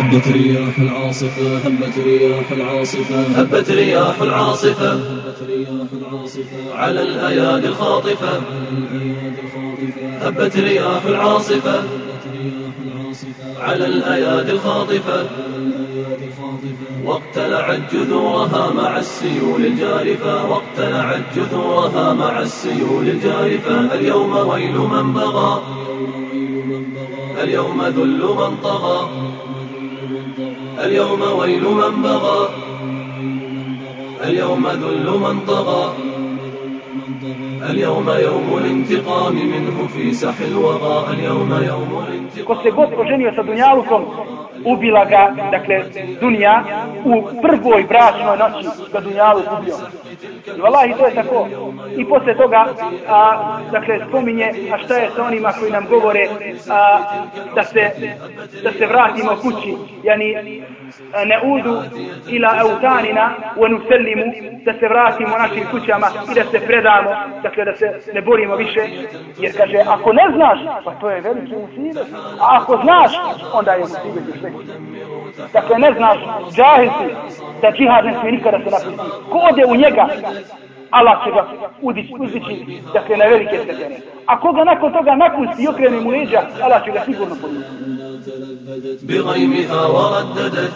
هبت رياح العاصفة هبت رياح العاصفة. هبت رياح العاصفة. هبت رياح العاصفة. على الأيادي الخاطفة. هبت رياح العاصفة. على الأيادي الخاطفة. واقتلعت جذورها مع السيول الجارفة. واقتلعت جذورها مع السيول الجارفة. اليوم ويل من بغى. اليوم ذل من طغى. اليوم ويل من بغى اليوم ذل من طغى اليوم يوم الانتقام منه في سح الوغى اليوم يوم Ko se god oženio sa Dunjalukom, ubila ga, dakle, Dunja, u prvoj bračnoj noći ga Dunjaluk ubio. I vallahi, to je tako. I posle toga, a, dakle, spominje, a šta je sa onima koji nam govore a, da, se, da se vratimo kući, jani, ne udu ila autanina u nusellimu da se vratimo našim kućama i da se predamo dakle da se ne borimo više. Jer kaže ako ne znaš pa to je veliki musibet. A ako znaš onda je musibet još veći dakle ne znaš džahil si da džihad ne smije nikada se napusti ko ode u njega Allah će ga udići, uzdići dakle na velike stepene a koga nakon toga napusti i okrene mu leđa Allah će ga sigurno podnijeti. podijeti بغيمها ورددت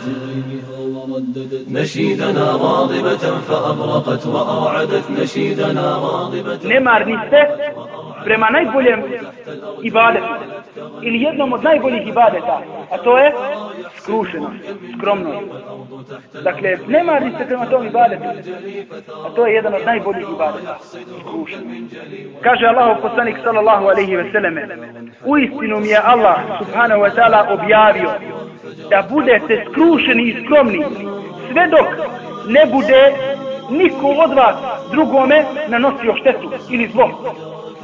نشيدنا غاضبة فأبرقت وأرعدت نشيدنا غاضبة nemarni ste prema najboljem ibadetu ili jednom od najboljih ibadeta a to je skrušenost, skromnost dakle nemarni ste prema tom ibadetu a to je jedan od najboljih ibadeta skrušenost kaže Allah poslanik sallallahu alaihi ve selleme u istinu mi je Allah subhanahu wa ta'ala objavio da budete skrušeni i skromni sve dok ne bude niko od vas drugome nanosio štetu ili zlo.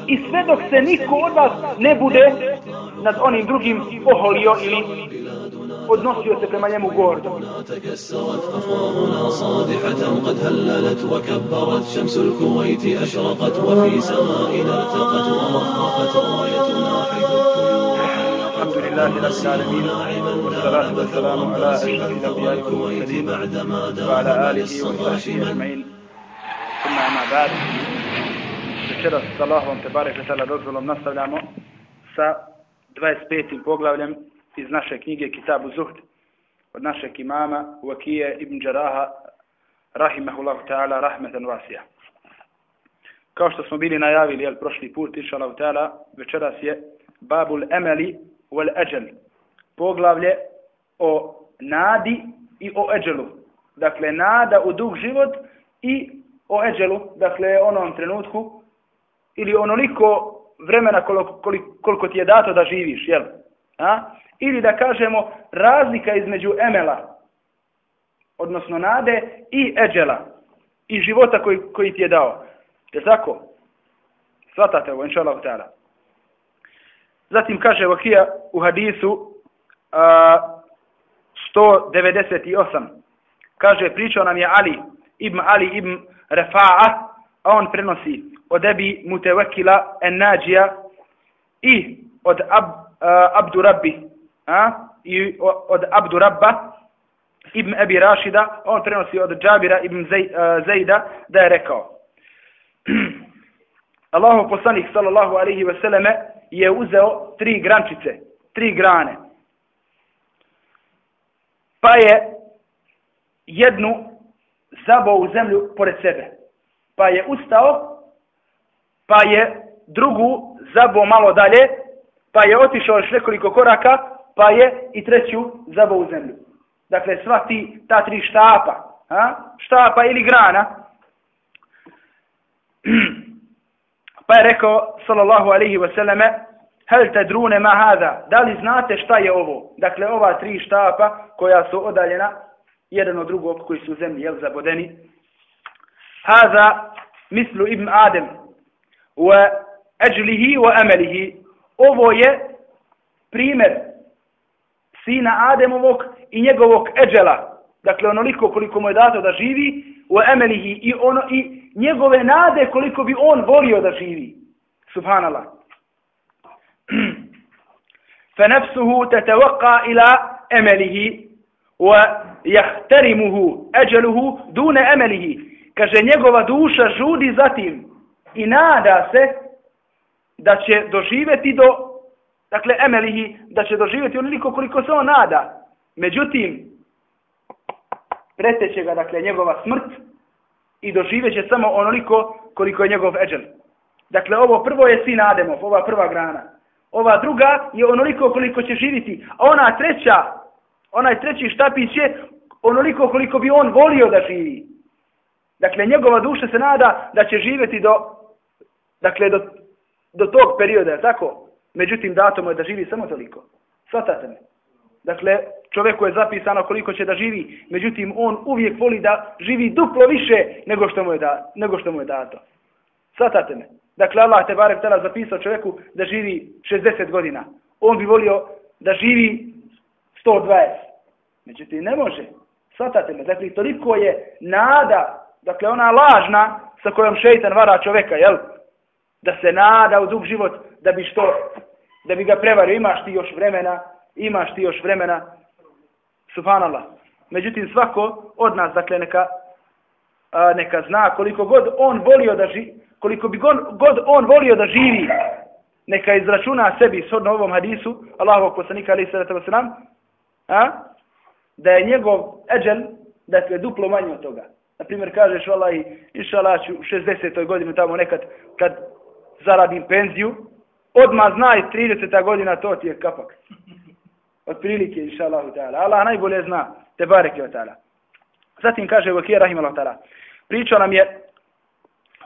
I sve dok se niko od vas ne bude nad onim drugim oholio ili odnosio se prema njemu gordo. تكسرت أفواهنا صادحة قد هللت وكبرت شمس الكويت أشرقت وفي سمائنا ارتقت ورفرقت رايتنا حيث الطيور الحمد لله رب العالمين والصلاة والسلام على أشرف الأنبياء والمرسلين وعلى آله وصحبه أجمعين ثم أما بعد večeras sa Allahom te barek vetala dozvolom nastavljamo sa 25. poglavljem iz naše knjige Kitabu Zuhd od našeg imama Vakije ibn Đaraha rahimahullahu ta'ala rahmetan vasija. Kao što smo bili najavili jel, prošli put, inša Allah ta'ala, večeras je Babul Emeli wal ajal. Poglavlje o nadi i o Eđelu. Dakle, nada u dug život i o Eđelu, dakle, onom trenutku ili onoliko vremena koliko, koliko ti je dato da živiš, jel? A? Ili da kažemo razlika između emela, odnosno nade, i eđela, i života koji, koji ti je dao. Je tako? Svatate ovo, inša Allah. Zatim kaže Vakija u hadisu a, 198. Kaže, pričao nam je Ali, ibn Ali ibn Refa'a, a on prenosi od Ebi Mutevekila en Nađija i od Ab, uh, Abdurabbi a? i od Abdurabba ibn Ebi Rašida, on prenosi od Džabira ibn Zej, uh, Zejda da je rekao Allahu poslanik sallallahu alaihi ve selleme je uzeo tri grančice, tri grane. Pa je jednu zabao u zemlju pored sebe. Pa je ustao pa je drugu zabao malo dalje, pa je otišao još nekoliko koraka, pa je i treću zabao u zemlju. Dakle, sva ti, ta tri štapa, ha? štapa ili grana, pa je rekao, sallallahu alaihi wasallame, hel te drune ma hada, da li znate šta je ovo? Dakle, ova tri štapa koja su odaljena, jedan od drugog koji su u zemlji, jel, zabodeni. Hada mislu ibn Adem, wa ajlihi wa amalihi. Ovo je primjer sina Ademovog i njegovog eđela. Dakle onoliko koliko mu je dato da živi wa emelihi i ono i njegove nade koliko bi on volio da živi. Subhanallah. فنفسه تتوقع إلى أمله ويحترمه أجله دون أمله dune emelihi. Kaže, njegova duša žudi zatim i nada se da će doživjeti do, dakle, emelihi, da će doživjeti onoliko koliko se on nada. Međutim, preteće ga, dakle, njegova smrt i doživeće samo onoliko koliko je njegov eđel. Dakle, ovo prvo je sin Ademov, ova prva grana. Ova druga je onoliko koliko će živiti. A ona treća, onaj treći štapić je onoliko koliko bi on volio da živi. Dakle, njegova duša se nada da će živjeti do, dakle, do, do tog perioda, tako? Međutim, dato je da živi samo toliko. Svatate me. Dakle, čovjeku je zapisano koliko će da živi, međutim, on uvijek voli da živi duplo više nego što mu je, da, nego što mu je dato. Svatate me. Dakle, Allah te barem tada zapisao čovjeku da živi 60 godina. On bi volio da živi 120. Međutim, ne može. Svatate me. Dakle, toliko je nada, dakle, ona lažna sa kojom šeitan vara čovjeka, jel? Da se nada u dug život, da bi što, da bi ga prevario. Imaš ti još vremena, imaš ti još vremena. Subhanallah. Međutim, svako od nas, dakle, neka, a, neka zna koliko god on volio da živi, koliko bi god, god on volio da živi, neka izračuna sebi s ovom hadisu, Allahu poslanika alaihi sallatu wasalam, a, da je njegov eđel, dakle, duplo manje od toga. Na primjer, kažeš, Allah, inša Allah, u 60. godinu tamo nekad, kad zaradim penziju, odma znaj 30. godina, to ti je kapak. Od prilike, inša Allah, Allah najbolje zna, te bareke je ta'ala. Zatim kaže, Vakir, Rahim Allah ta'ala, pričao nam je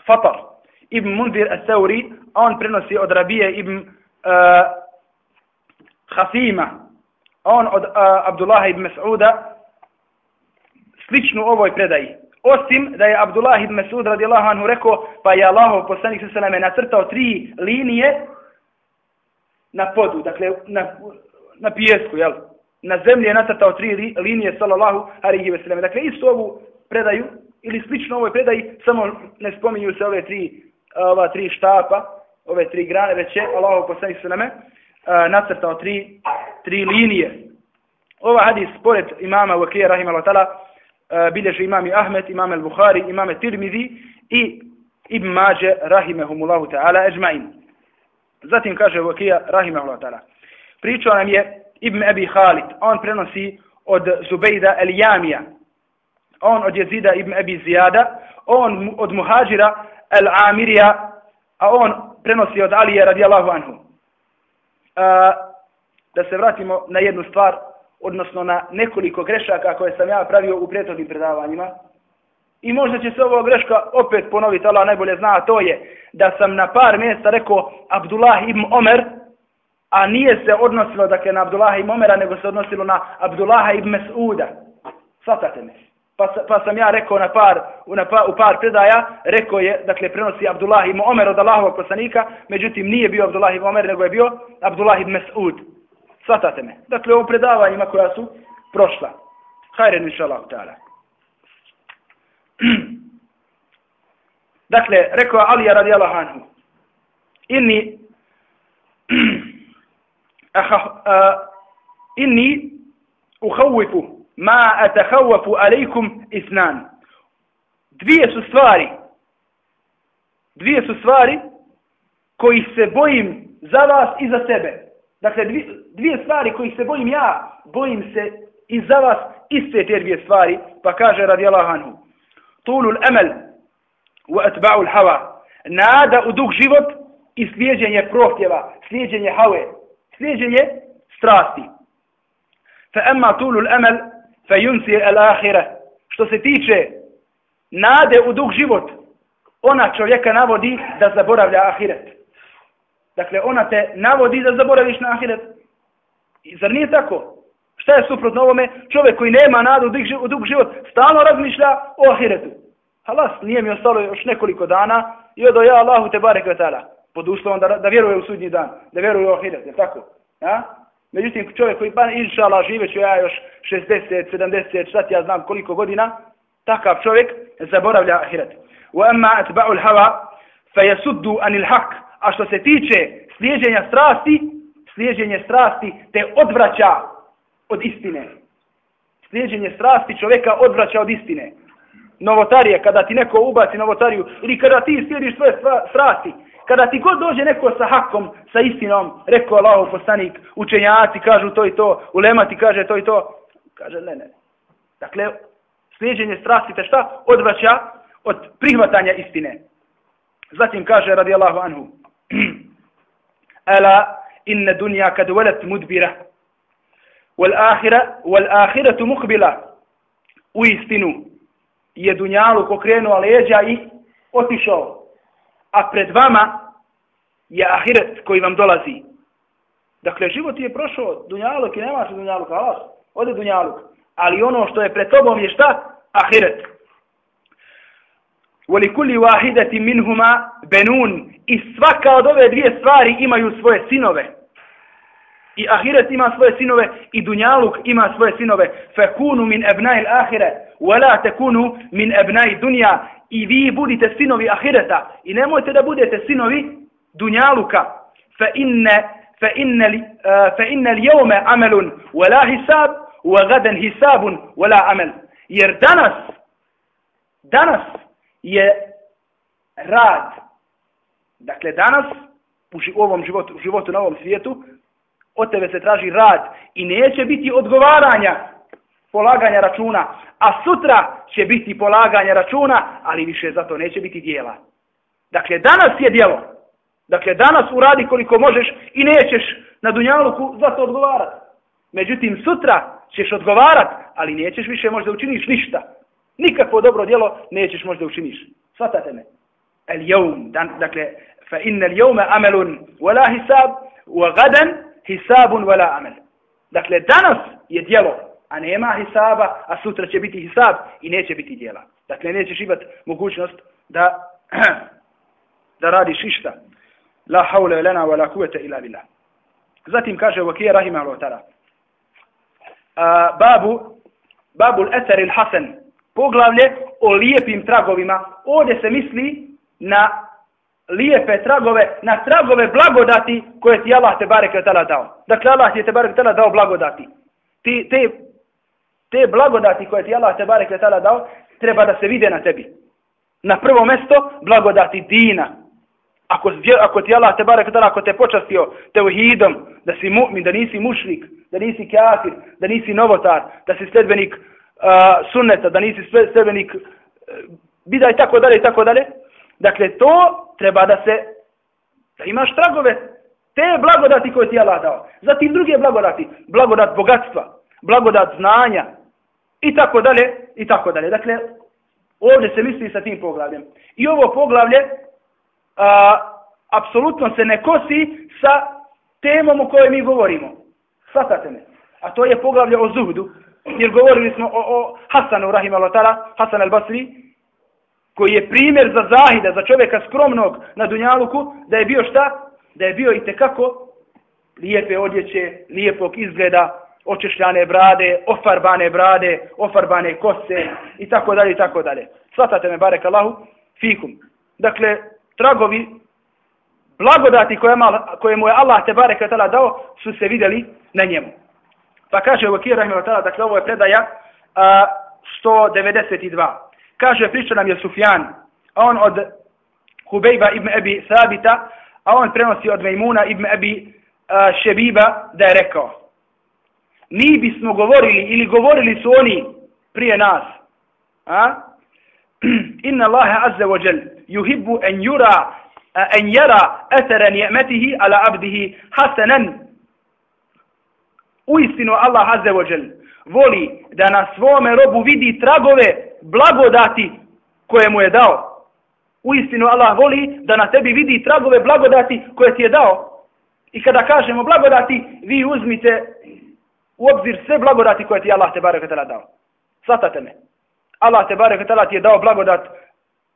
Fatar, Ibn Mundir al-Thawri, on prenosi od Rabije Ibn uh, Hasima, on od uh, Abdullah ibn Mas'uda, sličnu ovoj predaji. Osim da je Abdullah ibn Mas'ud radijallahu anhu rekao, pa je Allahov poslanik sa sveme nacrtao tri linije na podu, dakle na, na pijesku, jel? Na zemlji je nacrtao tri linije, sallallahu alaihi ve selleme. Dakle, isto ovu predaju, ili slično ovoj predaji, samo ne spominju se ove tri, ova tri štapa, ove tri grane, već je Allahov poslanik sveme nacrtao tri, tri linije. Ova hadis, pored imama Vakija, rahimahullah ta'ala, bilježi imami Ahmed, imam al-Bukhari, imam Tirmidhi i Ibn Mađe, rahimahumullahu ta'ala, ežma'in. Zatim kaže Vakija, rahimahullah ta'ala. Pričao nam je Ibn Abi Khalid, on prenosi od Zubejda el-Jamija, on od jezida Ibn Abi Zijada, on od Muhađira al-Amirija, a on prenosi od Alije radijallahu anhu da se vratimo na jednu stvar, odnosno na nekoliko grešaka koje sam ja pravio u prethodnim predavanjima. I možda će se ovo greška opet ponoviti, Allah najbolje zna, to je da sam na par mjesta rekao Abdullah ibn Omer, a nije se odnosilo dakle, na Abdullah ibn Omera, nego se odnosilo na Abdullah ibn Mes'uda. Svatate me. Pa, pa sam ja rekao na par, na par, u par predaja, rekao je, dakle, prenosi Abdullah ibn Omer od Allahovog poslanika, međutim nije bio Abdullah ibn Omer, nego je bio Abdullah ibn Mas'ud. Svatate me. Dakle, ovo predavanjima koja su prošla. Hajren, inša Allah, ta'ala. dakle, rekao Alija radi Allah anhu, inni, aha, uh, inni uhawifu ma atahawafu alejkum isnan. Dvije su stvari. Dvije su stvari koji se bojim za vas i za sebe. Dakle, dvije, dvije stvari koji se bojim ja, bojim se i za vas iste te dvije stvari. Pa kaže radi Allah anhu. Tulu l'amel u atba'u l'hava. Nada u dug život i slijedjenje prohtjeva, slijedjenje hawe, slijedjenje strasti. Fa emma tulu l'amel fe yunsi el ahire. Što se tiče nade u dug život, ona čovjeka navodi da zaboravlja ahiret. Dakle, ona te navodi da zaboraviš na ahiret. I zar nije tako? Šta je suprotno ovome? Čovjek koji nema nadu u dug život, stalno razmišlja o ahiretu. Halas, nije mi ostalo još nekoliko dana i odo ja Allahu te barek vetala. Pod uslovom da, da vjeruje u sudnji dan, da vjeruje u ahiret, je tako? Ja? Međutim, čovjek koji ban, inšala živeću ja još 60, 70, šta ti ja znam koliko godina, takav čovjek zaboravlja ahiret. وَأَمَّا أَتْبَعُ الْحَوَا فَيَسُدُّ fe jesuddu. A što se tiče slijeđenja strasti, slijeđenje strasti te odvraća od istine. Slijeđenje strasti čovjeka odvraća od istine. Novotarije, kada ti neko ubaci novotariju, ili kada ti slijediš svoje strasti, kada ti god dođe neko sa hakom, sa istinom, rekao Allah poslanik, učenjaci kažu to i to, ulema ti kaže to i to, kaže ne, ne. Dakle, slijedženje strasti te šta? Odvraća od prihvatanja istine. Zatim kaže radijallahu anhu, Ela inna dunja kad velet mudbira, wal ahira, wal ahiratu mukbila. U istinu je dunjalu pokrenuo leđa i otišao A pred vama je ahiret koji vam dolazi. Dakle, život je prošao dunjaluk i nemaš dunjaluk, alas, ode dunjaluk. Ali ono što je pred tobom je šta? Ahiret. وَلِكُلِّ وَاحِدَةٍ مِنْهُمَا بَنُونَ I svaka od ove dvije stvari imaju svoje sinove. I ahiret ima svoje sinove i dunjaluk ima svoje sinove. فَكُونُ مِنْ أَبْنَاءِ الْآخِرَةِ وَلَا تَكُونُ مِنْ أَبْنَاءِ دُنْيَا i vi budite sinovi ahireta. I nemojte da budete sinovi dunjaluka. Fa inna fa inna eh, fa inna al-yawma amalun wa la hisab wa gadan hisabun wa la amal jer danas danas je rad. Dakle danas u ovom životu, u životu na ovom svijetu, od tebe se traži rad. I neće biti odgovaranja polaganja računa, a sutra će biti polaganje računa, ali više za to neće biti dijela. Dakle, danas je dijelo. Dakle, danas uradi koliko možeš i nećeš na dunjaluku za to odgovarati. Međutim, sutra ćeš odgovarat, ali nećeš više možda učiniš ništa. Nikakvo dobro djelo nećeš možda učiniš. Svatate me. El jevm, dakle, fa innel jevme amelun wala hisab, wa gadan hisabun wala amel. Dakle, danas je djelo, a nema hisaba, a sutra će biti hisab i neće biti djela. Dakle, nećeš imat mogućnost da da radiš išta. La haule lana wa la kuvete ila billah. Zatim kaže Vakija Rahimahullah ta'ala. Babu Babu al-Athar il-hasan. poglavlje o lijepim tragovima. Ovdje se misli na lijepe tragove, na tragove blagodati koje ti Allah te barek tala dao. Dakle, Allah ti je te barek tala dao blagodati. Ti, te, te blagodati koje ti Allah te barek tala dao, treba da se vide na tebi. Na prvo mesto, blagodati dina. Ako, ako ti Allah te barek tala, ako te počastio teuhidom, da si mu'min, da nisi mušlik, da nisi kafir, da nisi novotar, da si sledbenik uh, sunneta, da nisi sledbenik uh, bida i tako dalje i tako dalje. Dakle, to treba da se, da imaš tragove te blagodati koje ti je Allah dao. Zatim druge blagodati, blagodat bogatstva, blagodat znanja i tako dalje i tako dalje. Dakle, ovdje se misli sa tim poglavljem. I ovo poglavlje a, apsolutno se ne kosi sa temom o kojoj mi govorimo. Svatate me. A to je poglavlje o zuhdu, jer govorili smo o, o Hasanu Rahim al-Tala, Hasan al-Basri, koji je primjer za zahida, za čovjeka skromnog na Dunjaluku, da je bio šta? Da je bio i tekako lijepe odjeće, lijepog izgleda, očešljane brade, ofarbane brade, ofarbane kose i tako dalje i tako dalje. Svatate me, barek Allahu, fikum. Dakle, tragovi, blagodati koje, koje mu je Allah te barek dao, su se vidjeli na njemu. Pa kaže Vakir Rahimahotala, dakle ovo je predaja a, 192. Kaže, priča nam je Sufjan, a on od Hubejba ibn Ebi Sabita, a on prenosi od Mejmuna ibn Ebi a, Šebiba da je rekao, mi bismo govorili ili govorili su oni prije nas, a? Inna Allahe azza wa jel, yuhibbu en yura en yara athara ni'matihi ala abdihi hasanan Uistinu Allah azza wa jel voli da na svome robu vidi tragove blagodati koje mu je dao. Uistinu Allah voli da na tebi vidi tragove blagodati koje ti je dao. I kada kažemo blagodati, vi uzmite u obzir sve blagodati koje ti Allah te barek tala dao. Svatate me. Allah te barek tala ti je dao blagodat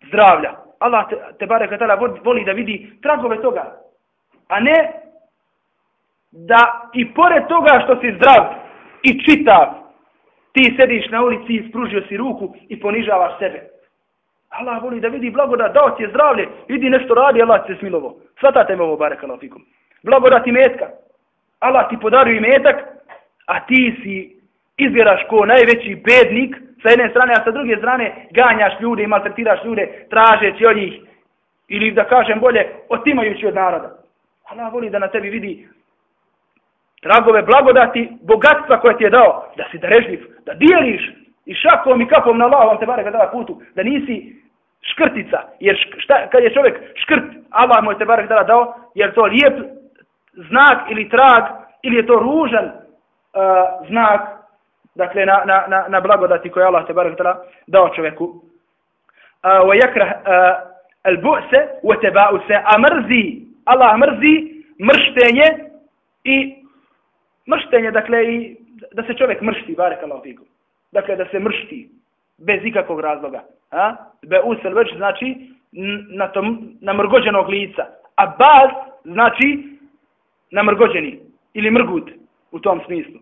zdravlja. Allah te, te barek tala voli da vidi tragove toga. A ne da i pored toga što si zdrav i čitav, ti sediš na ulici i spružio si ruku i ponižavaš sebe. Allah voli da vidi blagodat, dao ti je zdravlje, vidi nešto radi, Allah ti se smilovo. Svatate me ovo, barek fikum. Blagodat i metka. Allah ti podario i metak, a ti si izvjeraš ko najveći bednik, sa jedne strane, a sa druge strane ganjaš ljude i maltretiraš ljude, tražeći od njih, ili da kažem bolje, otimajući od naroda. Allah voli da na tebi vidi tragove blagodati, bogatstva koje ti je dao, da si darežljiv, da dijeliš i šakom i kapom na Allahom te bare dala putu, da nisi škrtica, jer šta, kad je čovjek škrt, Allah mu je te bare dala dao, jer to lijep znak ili trag, ili je to ružan uh, znak, dakle, na, na, na, na blagodati koje Allah te bare tala dao čovjeku. Uh, wa yakrah uh, al-bu'se wa taba'use, a mrzi, Allah mrzi mrštenje i mrštenje, dakle, i da se čovjek mršti, barek Allah fikum. Dakle, da se mršti, bez ikakvog razloga. A? Be usel već znači na, tom, na mrgođenog lica. A baz znači namrgođeni ili mrgut u tom smislu.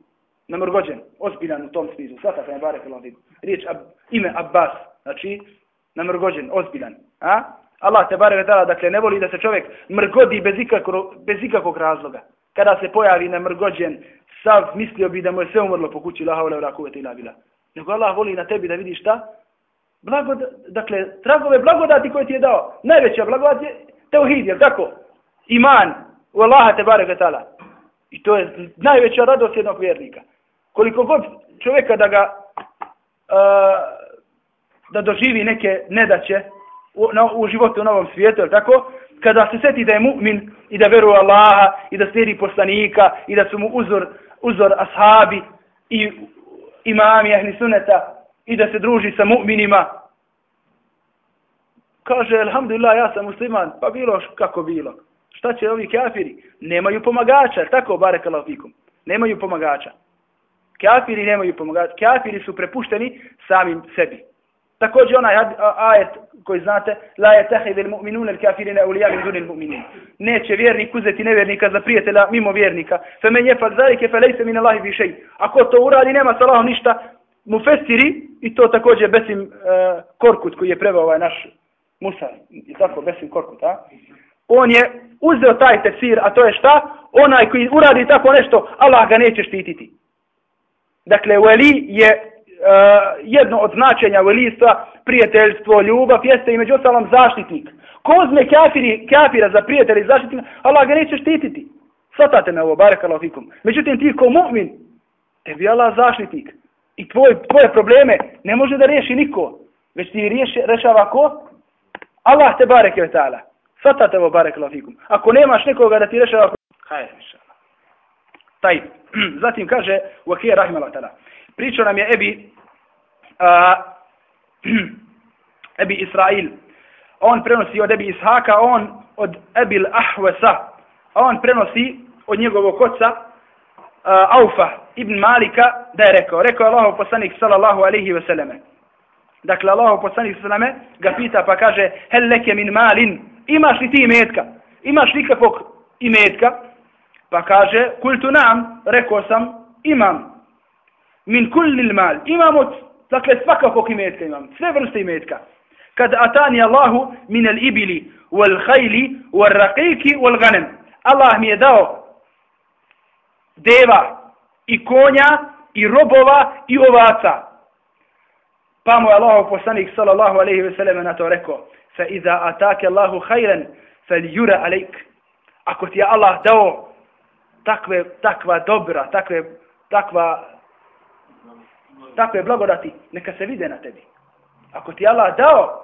Namrgođen, ozbiljan u tom smislu. Svata se ne barek Allah. Riječ ab, ime Abbas, znači namrgođen, ozbiljan. A? Allah te barek dala, dakle, ne voli da se čovjek mrgodi bez ikakro, bez ikakvog razloga. Kada se pojavi namrgođen, sav mislio bi da mu je sve umrlo po kući, laha ule kuvete ila bila. Nego Allah voli na tebi da vidi šta? Blagod, dakle, tragove blagodati koje ti je dao. Najveća blagodat je teuhid, jel tako? Iman u Allaha te barek vedala. I to je najveća radost jednog vjernika. Koliko god čovjeka da ga uh, da doživi neke nedaće, u, na, u životu u novom svijetu, je tako? Kada se seti da je mu'min i da veruje Allaha i da slijedi poslanika i da su mu uzor, uzor ashabi i imami ahli suneta i da se druži sa mu'minima. Kaže, alhamdulillah, ja sam musliman, pa bilo kako bilo. Šta će ovi kafiri? Nemaju pomagača, tako, barekala fikum. Nemaju pomagača. Kafiri nemaju pomagača. Kafiri su prepušteni samim sebi. Također onaj ajet koji znate, la je tahid il mu'minun il kafirine ulija min dunil mu'minin. Neće vjernik uzeti nevjernika za prijatelja mimo vjernika. Fe men jefal zarike fe lejse min Allahi bi shay. Ako to uradi, nema sa Allahom ništa, mu festiri, i to također Besim uh, Korkut koji je prevao ovaj naš Musa, i tako Besim Korkut, a? On je uzeo taj tefsir, a to je šta? Onaj koji uradi tako nešto, Allah ga neće štititi. Dakle, veli je uh, jedno od značenja velistva, prijateljstvo, ljubav, jeste i među ostalom zaštitnik. Ko uzme kafiri, kafira za prijatelja i zaštitnika, Allah ga neće štititi. Svatate me ovo, barek fikum. Međutim, ti ko mu'min, tebi Allah zaštitnik. I tvoje, tvoje probleme ne može da riješi niko. Već ti riješi, rešava ko? Allah te barek je ta'ala. Svatate ovo, barek lafikum. Ako nemaš nekoga da ti rešava, hajde, miša. Taj. Zatim kaže, Wakija rahimala ta'ala. Pričao nam je Ebi, a, Ebi Israil. On prenosi od Ebi Ishaka, on od Ebil Ahwesa. On prenosi od njegovog oca uh, Aufa ibn Malika da je rekao. Rekao je Allahov poslanik sallallahu alaihi ve selleme. Dakle, Allah poslanik sveme ga pita pa kaže Hel leke min malin, imaš li ti imetka? Imaš li kakvog imetka? Pa kaže, kultu nam, rekao sam, imam min kulli mal. Imamo, dakle, svakakvog imetka imam. Sve vrste imetka. Kad atani Allahu min al ibili, wal khayli, wal raqiki, wal ganem. Allah mi je dao deva i konja i robova i ovaca. Pa mu je Allahov poslanik sallallahu alejhi ve sellem na to rekao. Fa iza atake Allahu khayran, falyura alejk." Ako ti je Allah dao takve, takva dobra, takve, takva takve blagodati, neka se vide na tebi. Ako ti Allah dao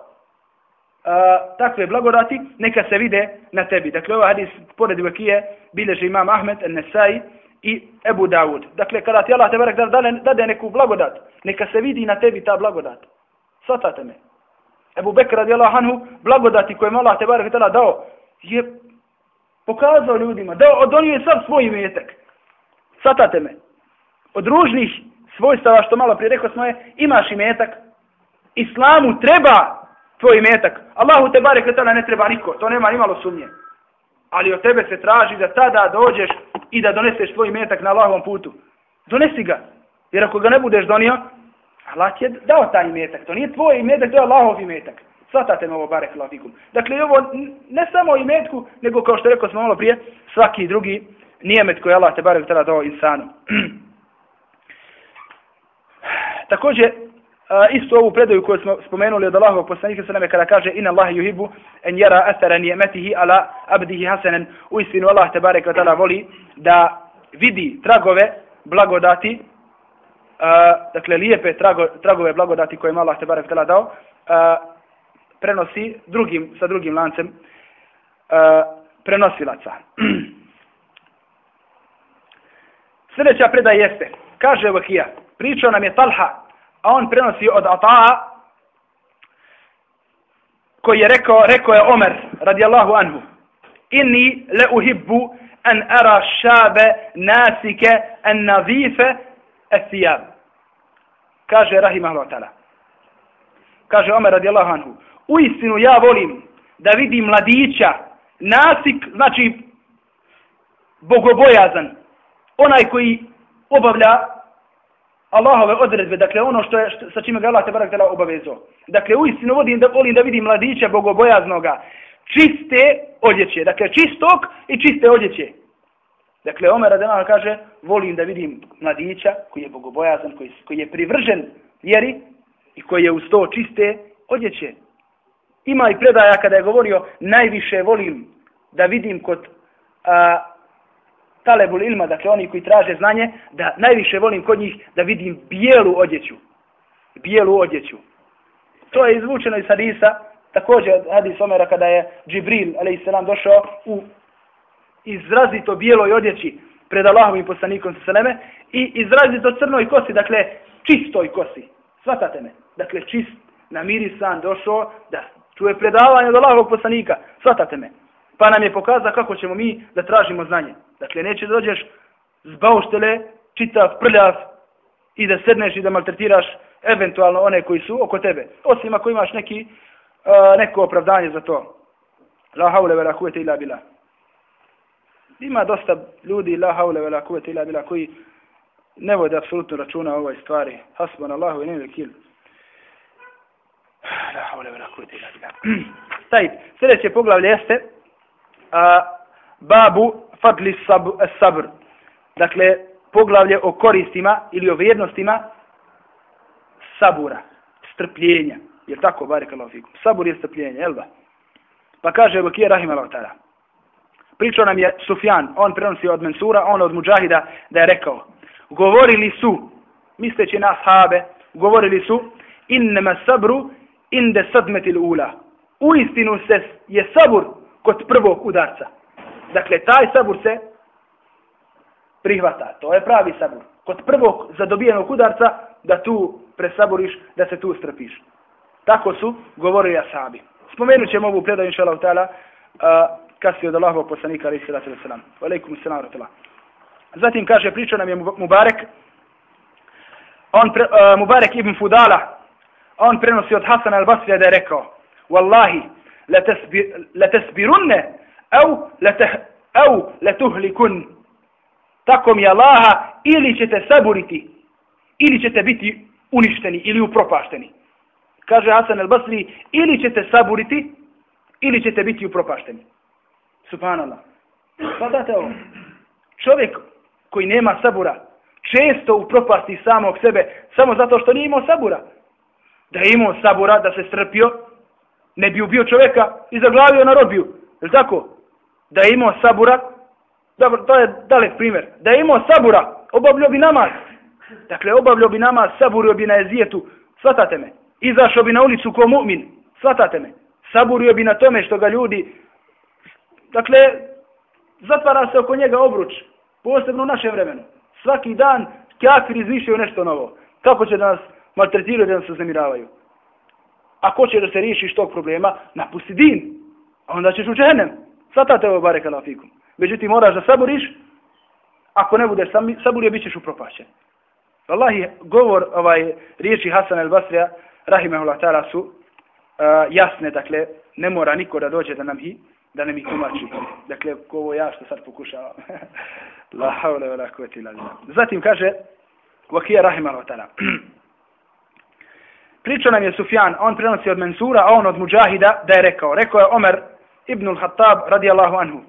a, takve blagodati, neka se vide na tebi. Dakle, ovaj hadis, pored Vakije bileže imam Ahmed, Nesai i Ebu Dawud. Dakle, kada ti Allah te barek dade, neku blagodat, neka se vidi na tebi ta blagodat. Svatate me. Ebu Bekr radijallahu anhu, blagodati koje Allah te verek dao, je pokazao ljudima, dao, odonio je sav svoj imetak. Svatate me. Od ružnih svojstava što malo prije rekao smo je, imaš imetak, islamu treba tvoj imetak. Allahu te barek ne treba niko, to nema ni malo sumnje. Ali od tebe se traži da tada dođeš i da doneseš tvoj imetak na Allahovom putu. Donesi ga. Jer ako ga ne budeš donio, Allah ti je dao taj imetak. To nije tvoj imetak, to je Allahov imetak. Svatate me ovo barek lafikum. Dakle, ovo ne samo imetku, nego kao što rekao smo malo prije, svaki drugi nijemet koji Allah te bare dao insanu. također, isto ovu predaju koju smo spomenuli od Allahovog poslanika sallallahu kada kaže inna Allah yuhibbu an yara athara ni'matihi ala abdihi hasanan. U istinu Allah te barek taala voli da vidi tragove blagodati uh, dakle lijepe trago, tragove blagodati koje Allah te barek taala dao uh, prenosi drugim sa drugim lancem uh, prenosilaca. Sljedeća predaja jeste, kaže Vakija, pričao nam je Talha, a on prenosi od Ata'a, koji je rekao, rekao je Omer, radijallahu anhu, inni le uhibbu an ara šabe nasike an nazife esijab. Kaže Rahimahullah ta'ala. Kaže Omer radijallahu anhu, u istinu ja volim da vidim mladića, nasik, znači bogobojazan, onaj koji obavlja Allahove odredbe, dakle ono što je što, sa čime ga Allah te barak tela obavezao. Dakle, u istinu vodim da volim da vidim mladića bogobojaznoga, čiste odjeće, dakle čistog i čiste odjeće. Dakle, Omer Radenal kaže, volim da vidim mladića koji je bogobojazan, koji, koji je privržen vjeri i koji je uz to čiste odjeće. Ima i predaja kada je govorio, najviše volim da vidim kod a, talebul ilma, dakle oni koji traže znanje, da najviše volim kod njih da vidim bijelu odjeću. Bijelu odjeću. To je izvučeno iz hadisa, također hadis Omera kada je Džibril, a.s. došao u izrazito bijeloj odjeći pred Allahom i poslanikom Seleme i izrazito crnoj kosi, dakle čistoj kosi. Svatate me. Dakle, čist, namirisan, došao da čuje predavanje od Allahovog poslanika. Svatate me. Pa nam je pokaza kako ćemo mi da tražimo znanje. Dakle, neće dođeš z bauštele, čitav, prljav i da sedneš i da maltretiraš eventualno one koji su oko tebe. Osim ako imaš neki, uh, neko opravdanje za to. La haule vela kuvete ila bila. Ima dosta ljudi, la haule vela kuvete ila bila, koji ne vode apsolutno računa o ovoj stvari. Hasban Allahu i nevil kil. La haule vela kuvete ila bila. Taj, sljedeće poglavlje jeste a, babu fadli sab, sabr. Dakle, poglavlje o koristima ili o vrijednostima sabura, strpljenja. Jer tako, barek Allah fikum. Sabur je strpljenje, jel da? Pa kaže Ebu Rahim Allah tada. Pričao nam je Sufjan, on prenosi od Mensura, on od Mujahida, da je rekao, govorili su, misleći na sahabe, govorili su, innama sabru inde sadmetil ula. U istinu se je sabur kod prvog udarca. Dakle, taj sabur se prihvata. To je pravi sabur. Kod prvog zadobijenog udarca da tu presaburiš, da se tu strpiš. Tako su govorili asabi. Spomenut ćemo ovu predaju, inša Allah, ta'ala, uh, kasnije od Allahovog poslanika, alaih sallatu wasalam. Alaikum sallam, ratala. Zatim kaže, pričao nam je Mubarek, on pre, uh, Mubarek ibn Fudala, on prenosi od Hasana al-Basrija da je rekao, Wallahi, la au leteh, au letuhlikun. Tako mi Allaha ili ćete saburiti ili ćete biti uništeni ili upropašteni. Kaže Hasan el Basri ili ćete saburiti ili ćete biti upropašteni. Subhanallah. Pa Svatate ovo čovjek koji nema sabura često upropasti samog sebe samo zato što nije imao sabura. Da je imao sabura da se strpio ne bi ubio čovjeka i zaglavio na robiju. Je tako? Da je imao sabura, dobro, to je dalek primjer, da je imao sabura, obavljio bi namaz. Dakle, obavljio bi namaz, saburio bi na jezijetu, svatate me. Izašao bi na ulicu ko mu'min, svatate me. Saburio bi na tome što ga ljudi, dakle, zatvara se oko njega obruč, posebno u našem vremenu. Svaki dan kafir izmišljaju nešto novo. Kako će da nas maltretiraju da nas uzemiravaju? Ako će da se riješiš tog problema, napusti din. A onda ćeš u džehennem. Svatate ovo bareka na. Međutim, moraš da saburiš, ako ne budeš saburio, bit ćeš upropašćen. Wallahi, govor ovaj, riječi Hasan el-Basrija, rahimahullah ta'ala, su uh, jasne, dakle, ne mora niko da dođe da nam hi, da nam ih tumači. Dakle, ovo ja što sad pokušavam. la haule wa la kuvveti la Zatim kaže, Vakija rahimahullah ta'ala, Pričao nam je Sufjan, on prenosi od Mensura, a on od Mujahida, da je rekao. Rekao je Omer, ibn al-Khattab radijallahu anhu.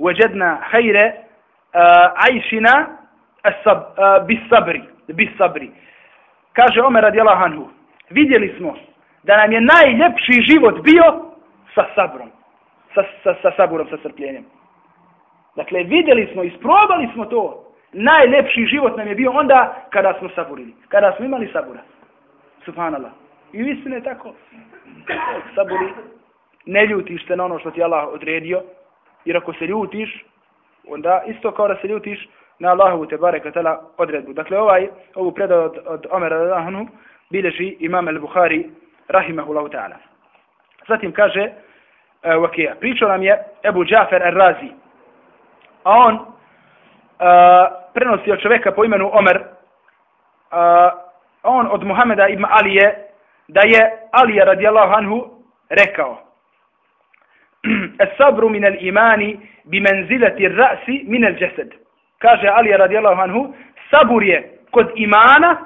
Wajadna khayra uh, aishina as-sab uh, sabri bis sabri kaže Omer radijallahu anhu vidjeli smo da nam je najljepši život bio sa sabrom sa sa sa saburom sa strpljenjem. Dakle vidjeli smo isprobali smo to. Najljepši život nam je bio onda kada smo saburili kada smo imali sabura. Subhanallah. I istina je tako. Saburi Ne ljutiš se na ono što ti Allah odredio. Jer ako se ljutiš, onda isto kao da se ljutiš na Allahovu te bareka tala odredbu. Dakle, ovaj, ovu predaju od, od Omera Rahanu bileži imam al-Bukhari rahimahullahu ta'ala. Zatim kaže e, uh, Vakija, pričao nam je Ebu Džafer al-Razi. A on uh, prenosi od čoveka po imenu Omer uh, on od Muhameda ibn Alije da je Alija radijallahu anhu rekao sabru min al-imani bi menzilati ra'si min al-jasad. Kaže Ali radijallahu anhu, sabur je kod imana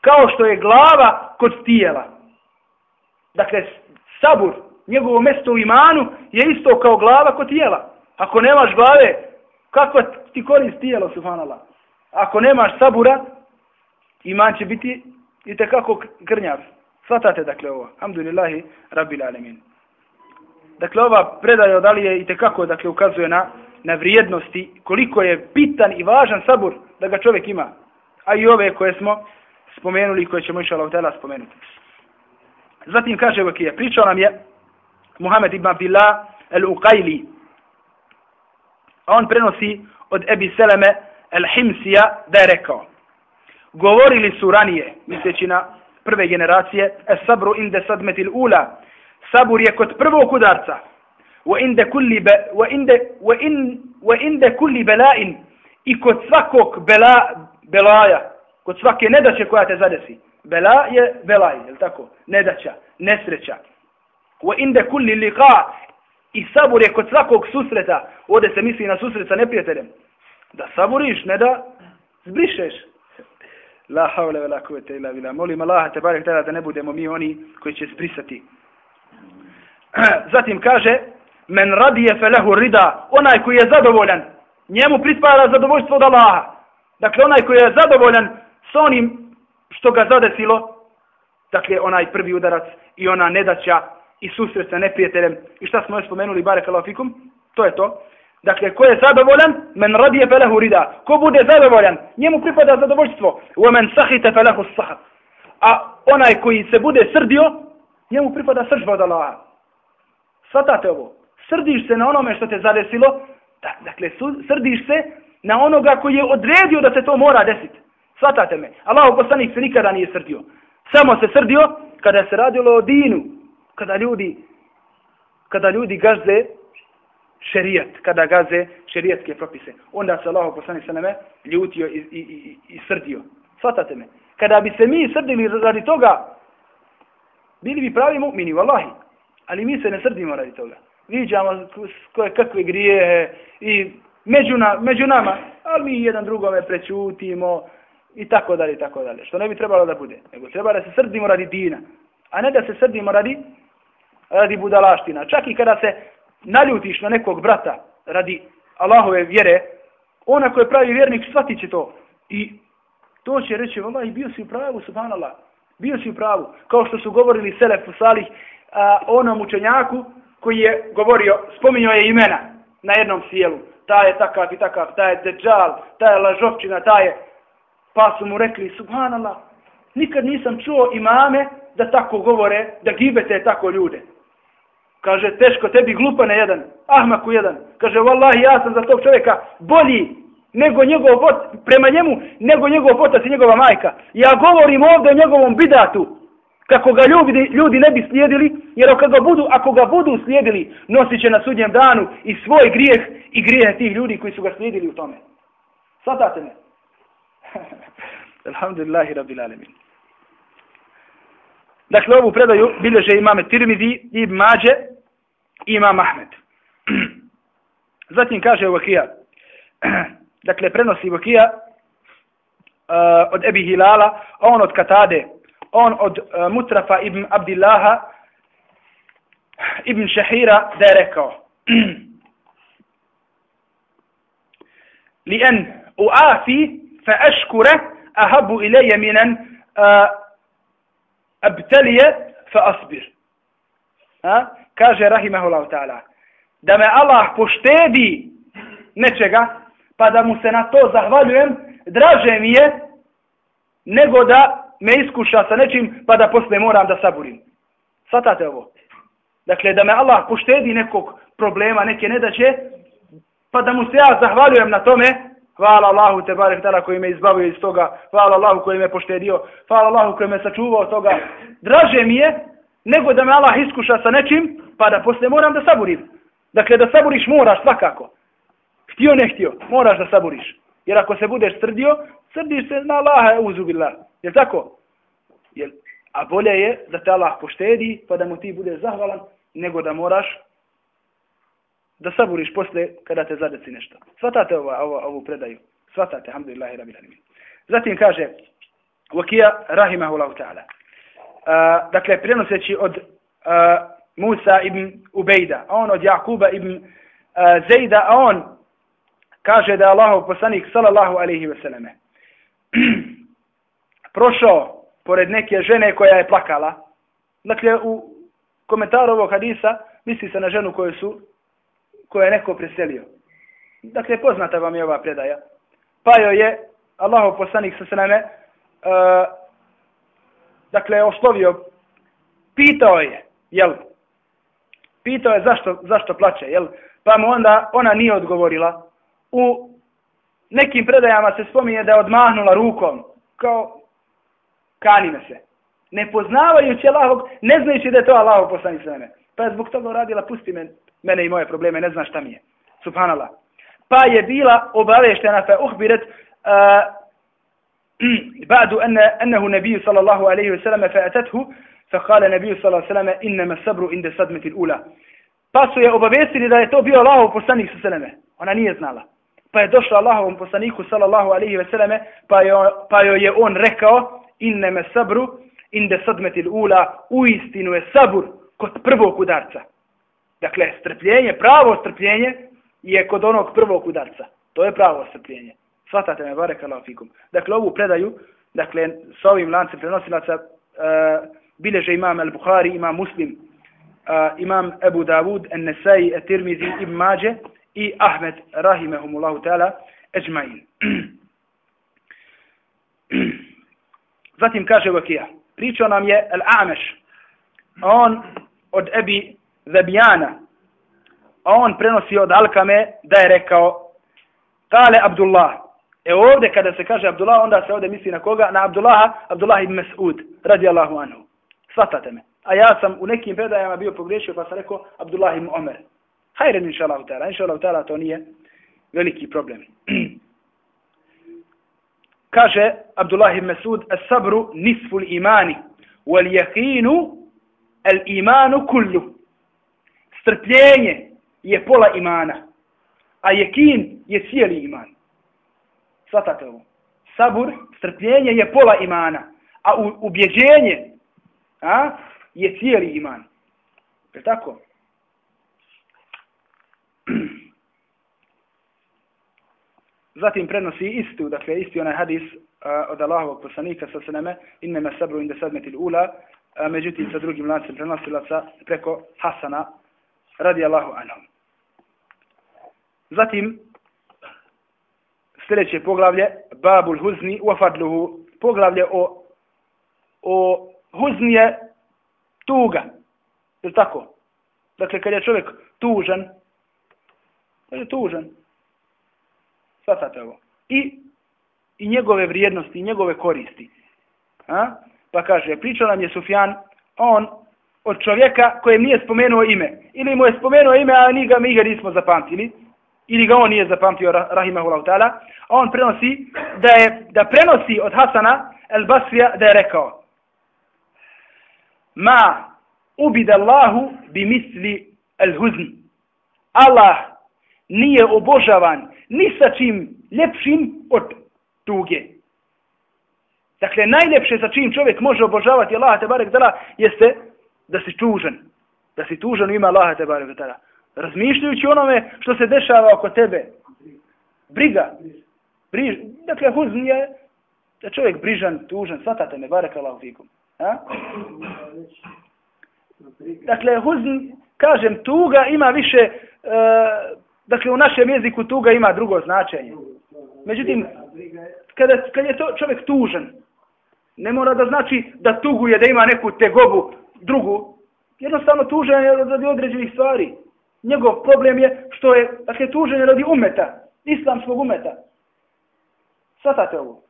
kao što je glava kod tijela. Dakle, sabur, njegovo mjesto u imanu je isto kao glava kod tijela. Ako nemaš glave, kako ti korist tijelo, subhanallah. Ako nemaš sabura, iman će biti i tekako krnjav. Svatate dakle ovo. Alhamdulillahi, rabbil alemin. Dakle, ova predaja od Alije i tekako dakle, ukazuje na, na vrijednosti koliko je bitan i važan sabur da ga čovjek ima. A i ove koje smo spomenuli i koje ćemo inša Allah spomenuti. Zatim kaže Vakija, pričao nam je Muhammed ibn Abdillah el-Uqayli. On prenosi od Ebi Seleme el-Himsija da je rekao govorili su ranije, misleći na prve generacije, es sabru inde sadmetil ula, sabur je kod prvog udarca, wa inda kulli, be, wa inda wa in, kulli i kod svakog bela, belaja, kod svake nedaće koja te zadesi. Bela je belaj, je tako? Nedaća, nesreća. Wa inda kulli liqa, i sabur je kod svakog susreta, ovdje se misli na susret sa neprijateljem, da saburiš, ne da zbrišeš, La havle ve la kuvete ila vila. Molim Allah te barek tada da ne budemo mi oni koji će zbrisati Zatim kaže, men radije felehu rida, onaj koji je zadovoljan, njemu prispara zadovoljstvo od Allaha. Dakle, onaj koji je zadovoljan s onim što ga zadesilo, dakle, onaj prvi udarac i ona nedaća i susret sa neprijateljem. I šta smo još spomenuli, bare fikum, to je to. Dakle, ko je zadovoljan, men radije felehu rida. Ko bude zadovoljan, njemu pripada zadovoljstvo. Wa men sahite felehu sahat. A onaj koji se bude srdio, njemu pripada sržba od Allaha. Svatate ovo. Srdiš se na onome što te zadesilo, dakle, srdiš se na onoga koji je odredio da se to mora desiti. Svatate me. Allah poslanik se nikada nije srdio. Samo se srdio kada se radilo o dinu. Kada ljudi, kada ljudi gaze šerijat, kada gaze šerijatske propise. Onda se Allah poslani sa neme ljutio i, i, i, i srdio. Svatate me. Kada bi se mi srdili radi toga, bili bi pravi mu'mini, vallahi. Ali mi se ne srdimo radi toga. Viđamo koje kakve grijehe i među, na, među nama, ali mi jedan drugome prećutimo i tako dalje, i tako dalje. Što ne bi trebalo da bude. Nego treba da se srdimo radi dina. A ne da se srdimo radi, radi budalaština. Čak i kada se naljutiš na nekog brata radi Allahove vjere, ona koja je pravi vjernik shvatit će to. I to će reći, i bio si u pravu, subhanallah, bio si u pravu. Kao što su govorili Selef Salih, a, onom učenjaku koji je govorio, spominjao je imena na jednom sjelu. Ta je takav i takav, ta je deđal, ta je lažovčina, ta je... Pa su mu rekli, subhanallah, nikad nisam čuo imame da tako govore, da gibete tako ljude. Kaže, teško tebi glupane jedan, ahmaku jedan. Kaže, vallahi, ja sam za tog čovjeka bolji nego njegov ot, prema njemu, nego njegov otac i njegova majka. Ja govorim ovdje o njegovom bidatu, kako ga ljudi, ljudi ne bi slijedili, jer ako ga budu, ako ga budu slijedili, nosit će na sudnjem danu i svoj grijeh i grijeh tih ljudi koji su ga slijedili u tome. Svatate me. Alhamdulillahi rabbil alemin. Dakle, ovu predaju bilježe imame Tirmidi, i Mađe i imam Ahmed. Zatim kaže Vakija, dakle, prenosi Vakija uh, od Ebi Hilala, on od Katade, on od uh, Mutrafa ibn Abdillaha, ibn Šehira, da je rekao, li en u afi fa eškure ahabu ilaje minan e, abtelije fa asbir. A? Kaže rahimahullahu ta'ala. Da me Allah poštedi nečega, pa da mu se na to zahvaljujem, draže mi je nego da me iskuša sa nečim, pa da posle moram da saburim. Svatate ovo? Dakle, da me Allah poštedi nekog problema, neke nedaće, pa da mu se ja zahvaljujem na tome, hvala Allahu te barek tada koji me izbavio iz toga, hvala Allahu koji me poštedio, hvala Allahu koji me sačuvao toga, draže mi je, nego da me Allah iskuša sa nečim, pa da posle moram da saburim. Dakle, da saburiš moraš svakako. Htio ne htio, moraš da saburiš. Jer ako se budeš srdio, srdiš se na Allaha, uzubillah. Je tako? Jel? A bolje je da te Allah poštedi, pa da mu ti bude zahvalan, nego da moraš da saburiš posle kada te zadeci nešto. Svatate ovo, ovo, ovu predaju. Svatate, alhamdulillahi rabbil alamin. Zatim kaže, Vakija rahimahullahu ta'ala. Uh, dakle, prenoseći od uh, Musa ibn Ubejda, a on od Jakuba ibn uh, Zejda, a on kaže da je Allahov poslanik sallallahu alaihi ve selleme prošao pored neke žene koja je plakala. Dakle, u komentaru ovog hadisa misli se na ženu koju su koje je neko preselio. Dakle, poznata vam je ova predaja. Pa joj je Allahov poslanik sa sveme uh, e, dakle, oslovio, pitao je, jel? Pitao je zašto, zašto plače, jel? Pa mu onda ona nije odgovorila. U nekim predajama se spominje da je odmahnula rukom, kao kani me se. Ne poznavajući Allahog, ne znajući da je to Allahov poslanik sa sveme. Pa je zbog toga radila, pusti me, mene i moje probleme, ne zna šta mi je. Subhanallah. Pa je bila obaveštena fa uhbiret بعد أن أنه نبي صلى الله عليه وسلم فأتته فقال النبي صلى الله عليه وسلم إنما الصبر عند الصدمة الأولى pa su je obavestili da je to bio Allahov poslanik sa seleme. Ona nije znala. Pa je došla Allahovom poslaniku sallallahu alaihi ve selleme, pa, pa joj je on rekao inneme sabru inde sadmetil ula, u istinu je sabur kod prvog udarca. Dakle, strpljenje, pravo strpljenje je kod onog prvog udarca. To je pravo strpljenje. Svatate me, barek Allah fikum. Dakle, ovu predaju, dakle, s ovim lancem prenosilaca, e, uh, bileže imam al-Bukhari, imam Muslim, uh, imam Ebu Davud, An-Nasai, Tirmizi, Ibn Mađe i Ahmed, rahimehumullahu ta'ala, Ejmain. Zatim kaže Vakija, pričao nam je Al-Ameš, on od Ebi Zabijana, a on prenosi od Alkame da je rekao Kale Abdullah. E ovdje kada se kaže Abdullah, onda se ovdje misli na koga? Na Abdullaha, Abdullah ibn Mas'ud, radijallahu anhu. Svatate me. A ja sam u nekim predajama bio pogriješio pa sam rekao Abdullah ibn Omer. Hajren inša Allah ta'ala. Inša Allah ta'ala to nije veliki problem. kaže Abdullah ibn Mesud, sabru nisful imani, wal yakinu al-imanu kullu strpljenje je pola imana, a jekin je cijeli iman. Svatate ovo. Sabur, strpljenje je pola imana, a u, ubjeđenje a, je cijeli iman. Je tako? Zatim prenosi istu, dakle isti onaj hadis uh, od Allahovog poslanika sa sveme, inneme sabru inde sadmetil ula, uh, međutim sa drugim lancem prenosilaca preko Hasana radi Allahu anhum. Zatim, sljedeće poglavlje, Babul Huzni u Afadluhu, poglavlje o, o Huzni je tuga. Je tako? Dakle, kad je čovjek tužan, kad je tužan, svatate ovo. I, I njegove vrijednosti, i njegove koristi. A? Pa kaže, pričao nam je Sufjan, on od čovjeka kojem nije spomenuo ime. Ili mu je spomenuo ime, a ni ga, mi ga nismo zapamtili. Ili ga on nije zapamtio, rahimahullahu ta'ala. A on prenosi da je, da prenosi od Hasana el Basrija da je rekao Ma ubid Allahu bi misli el huzn. Allah nije obožavan ni sa čim ljepšim od tuge. Dakle, najljepše sa čim čovjek može obožavati Allaha te barek dala jeste da si tužan. Da si tužan u ime Allaha te barek dala. Razmišljajući onome što se dešava oko tebe. Briga. Briž. Dakle, huzn je Da čovjek brižan, tužan, svatate me, barek Allah fikum. A? Dakle, huzn, kažem, tuga ima više, e, dakle, u našem jeziku tuga ima drugo značenje. Međutim, kada, kad je to čovjek tužan, ne mora da znači da tuguje, da ima neku tegobu drugu. Jednostavno tužan je radi određenih stvari. Njegov problem je što je, dakle, tužan je radi umeta, islamskog umeta. Svatate ovo.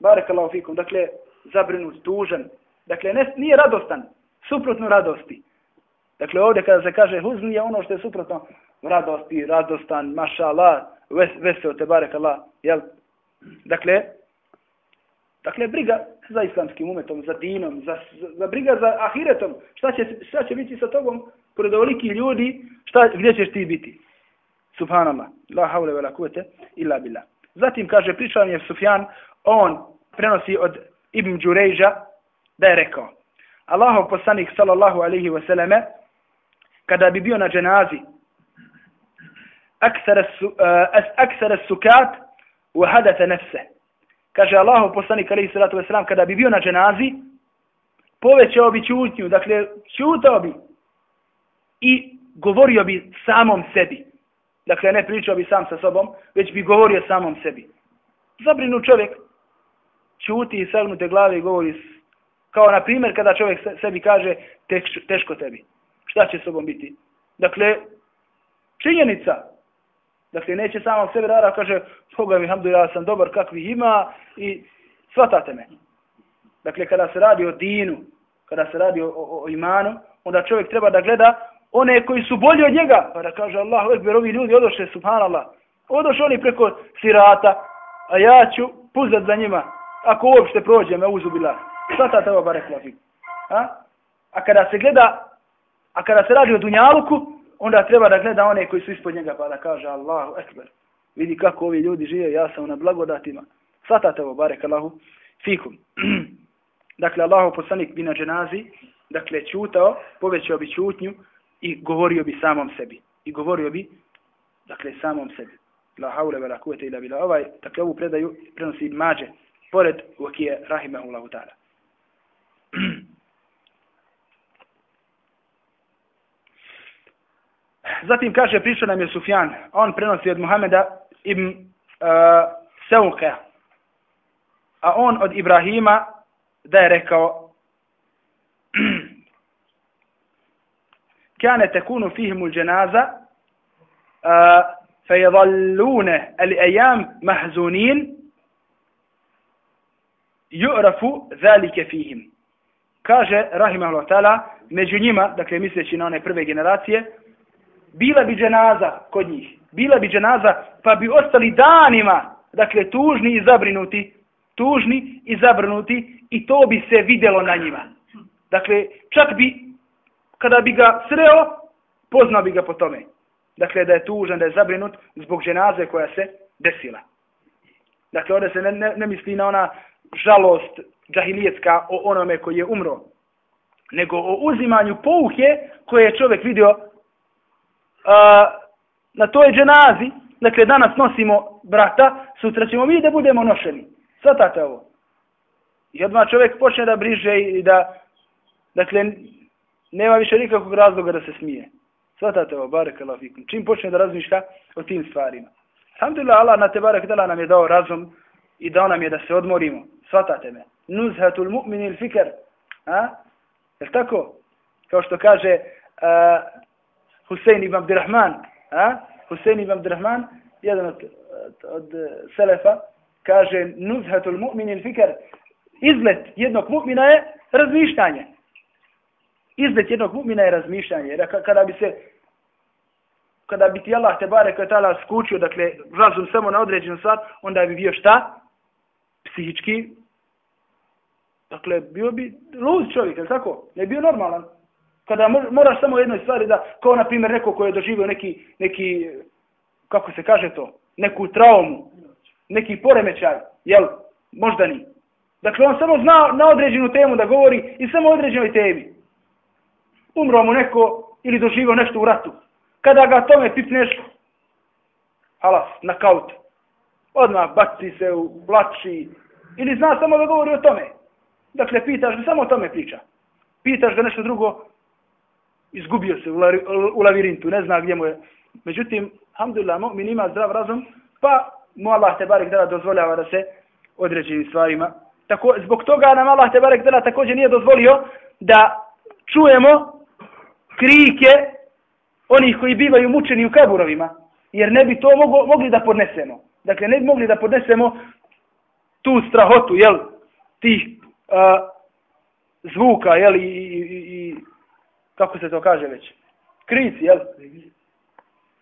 Barek Allah fikum. Dakle, zabrinut, tužan. Dakle, ne, nije radostan. Suprotno radosti. Dakle, ovdje kada se kaže huzni je ono što je suprotno radosti, radostan, maša Allah, ves, veseo te barek Allah. Jel? Dakle, dakle, briga za islamskim umetom, za dinom, za, za, za briga za ahiretom. Šta će, šta će biti sa tobom? Pored ovoliki ljudi, šta, gdje ćeš ti biti? Subhanallah. La haule vela kuvete illa billah. Zatim kaže pričan je Sufjan, on prenosi od Ibn Đurejža da je rekao Allahov poslanik sallallahu alaihi wa kada bi bio na dženazi أكثر sukat u hadata nefse. Kaže Allahov poslanik alejhi salatu vesselam kada bi bio na dženazi povećao bi čutnju, dakle čutao bi i govorio bi samom sebi. Dakle, ne pričao bi sam sa sobom, već bi govorio samom sebi. Zabrinu čovjek, čuti i sagnute glave i govori kao na primjer kada čovjek sebi kaže teško, teško tebi. Šta će sobom biti? Dakle, činjenica. Dakle, neće samo sebe rara, kaže, Boga mi, hamdu, ja sam dobar, kakvi ima i svatate me. Dakle, kada se radi o dinu, kada se radi o, o, o imanu, onda čovjek treba da gleda one koji su bolji od njega, pa da kaže Allahu ekber, ovi ljudi odošli, subhanallah, odošli oni preko sirata, a ja ću puzat za njima, ako uopšte prođem, ja uzubila. Šta ovo, teba bare klafi? A? a kada se gleda, a kada se radi o dunjaluku, onda treba da gleda one koji su ispod njega, pa da kaže Allahu ekber, vidi kako ovi ljudi žive, ja sam na blagodatima. Svatate ovo, barek Allahu fikum? dakle, Allahu poslanik bi na dženazi, dakle, čutao, povećao bi čutnju, i govorio bi samom sebi. I govorio bi, dakle, samom sebi. La haule vela kuvete ila bila. Ovaj, dakle, ovu predaju prenosi mađe, pored vakije rahimahullahu ta'ala. Zatim kaže, pričao nam je Sufjan, on prenosi od Muhameda ibn eh, uh, Seuke, a on od Ibrahima da je rekao, kane tekunu fihimu dženaza, uh, fejadallune al ejam mahzunin, ju'rafu zalike fihim. Kaže, rahimahullah ta'ala, među njima, dakle misleći na one prve generacije, bila bi dženaza kod njih bila bi dženaza pa bi ostali danima dakle tužni i zabrinuti tužni i zabrinuti i to bi se videlo na njima dakle čak bi kada bi ga sreo, poznao bi ga po tome. Dakle, da je tužan, da je zabrinut zbog dženaze koja se desila. Dakle, ovdje se ne, ne, ne misli na ona žalost džahilijetska o onome koji je umro, nego o uzimanju pouke koje je čovjek vidio na toj dženazi. Dakle, danas nosimo brata, sutra ćemo mi da budemo nošeni. Svatate ovo. I odmah čovjek počne da briže i da, dakle, nema više nikakvog razloga da se smije. Svatate ovo, barek Allah fikum. Čim počne da razmišlja o tim stvarima. Alhamdulillah, Allah na te barek dala nam je dao razum i dao nam je da se odmorimo. Svatate me. Nuzhatul mu'minil fikr. A? Jel tako? Kao što kaže uh, Husein ibn Abdirrahman. A? Husein ibn Abdirrahman, jedan od, od, od eh, Selefa, kaže Nuzhatul mu'minin fikr. Izlet jednog mu'mina je razmišljanje izlet jednog mu'mina je razmišljanje. Jer kada bi se kada bi ti Allah te bare kada tala skučio, dakle, razum samo na određen stvar, onda bi bio šta? Psihički. Dakle, bio bi luz čovjek, je tako? Ne bio normalan. Kada moraš samo jednoj stvari da, kao na primjer neko koji je doživio neki, neki, kako se kaže to, neku traumu, neki poremećaj, jel, možda ni. Dakle, on samo zna na određenu temu da govori i samo određenoj temi umro mu neko ili doživio nešto u ratu. Kada ga tome pipneš, halas, na kaut. Odmah baci se u plači, Ili zna samo da govori o tome. Dakle, pitaš ga, samo o tome priča. Pitaš ga nešto drugo, izgubio se u, la, u lavirintu, ne zna gdje mu je. Međutim, alhamdulillah, mu'min ima zdrav razum, pa mu Allah te barek dala dozvoljava da se određenim stvarima. Tako, zbog toga nam Allah te barek dala također nije dozvolio da čujemo krike onih koji bivaju mučeni u kaburovima, jer ne bi to mogo, mogli da podnesemo. Dakle, ne bi mogli da podnesemo tu strahotu, jel, tih a, zvuka, jel, i, kako se to kaže već, krici, jel,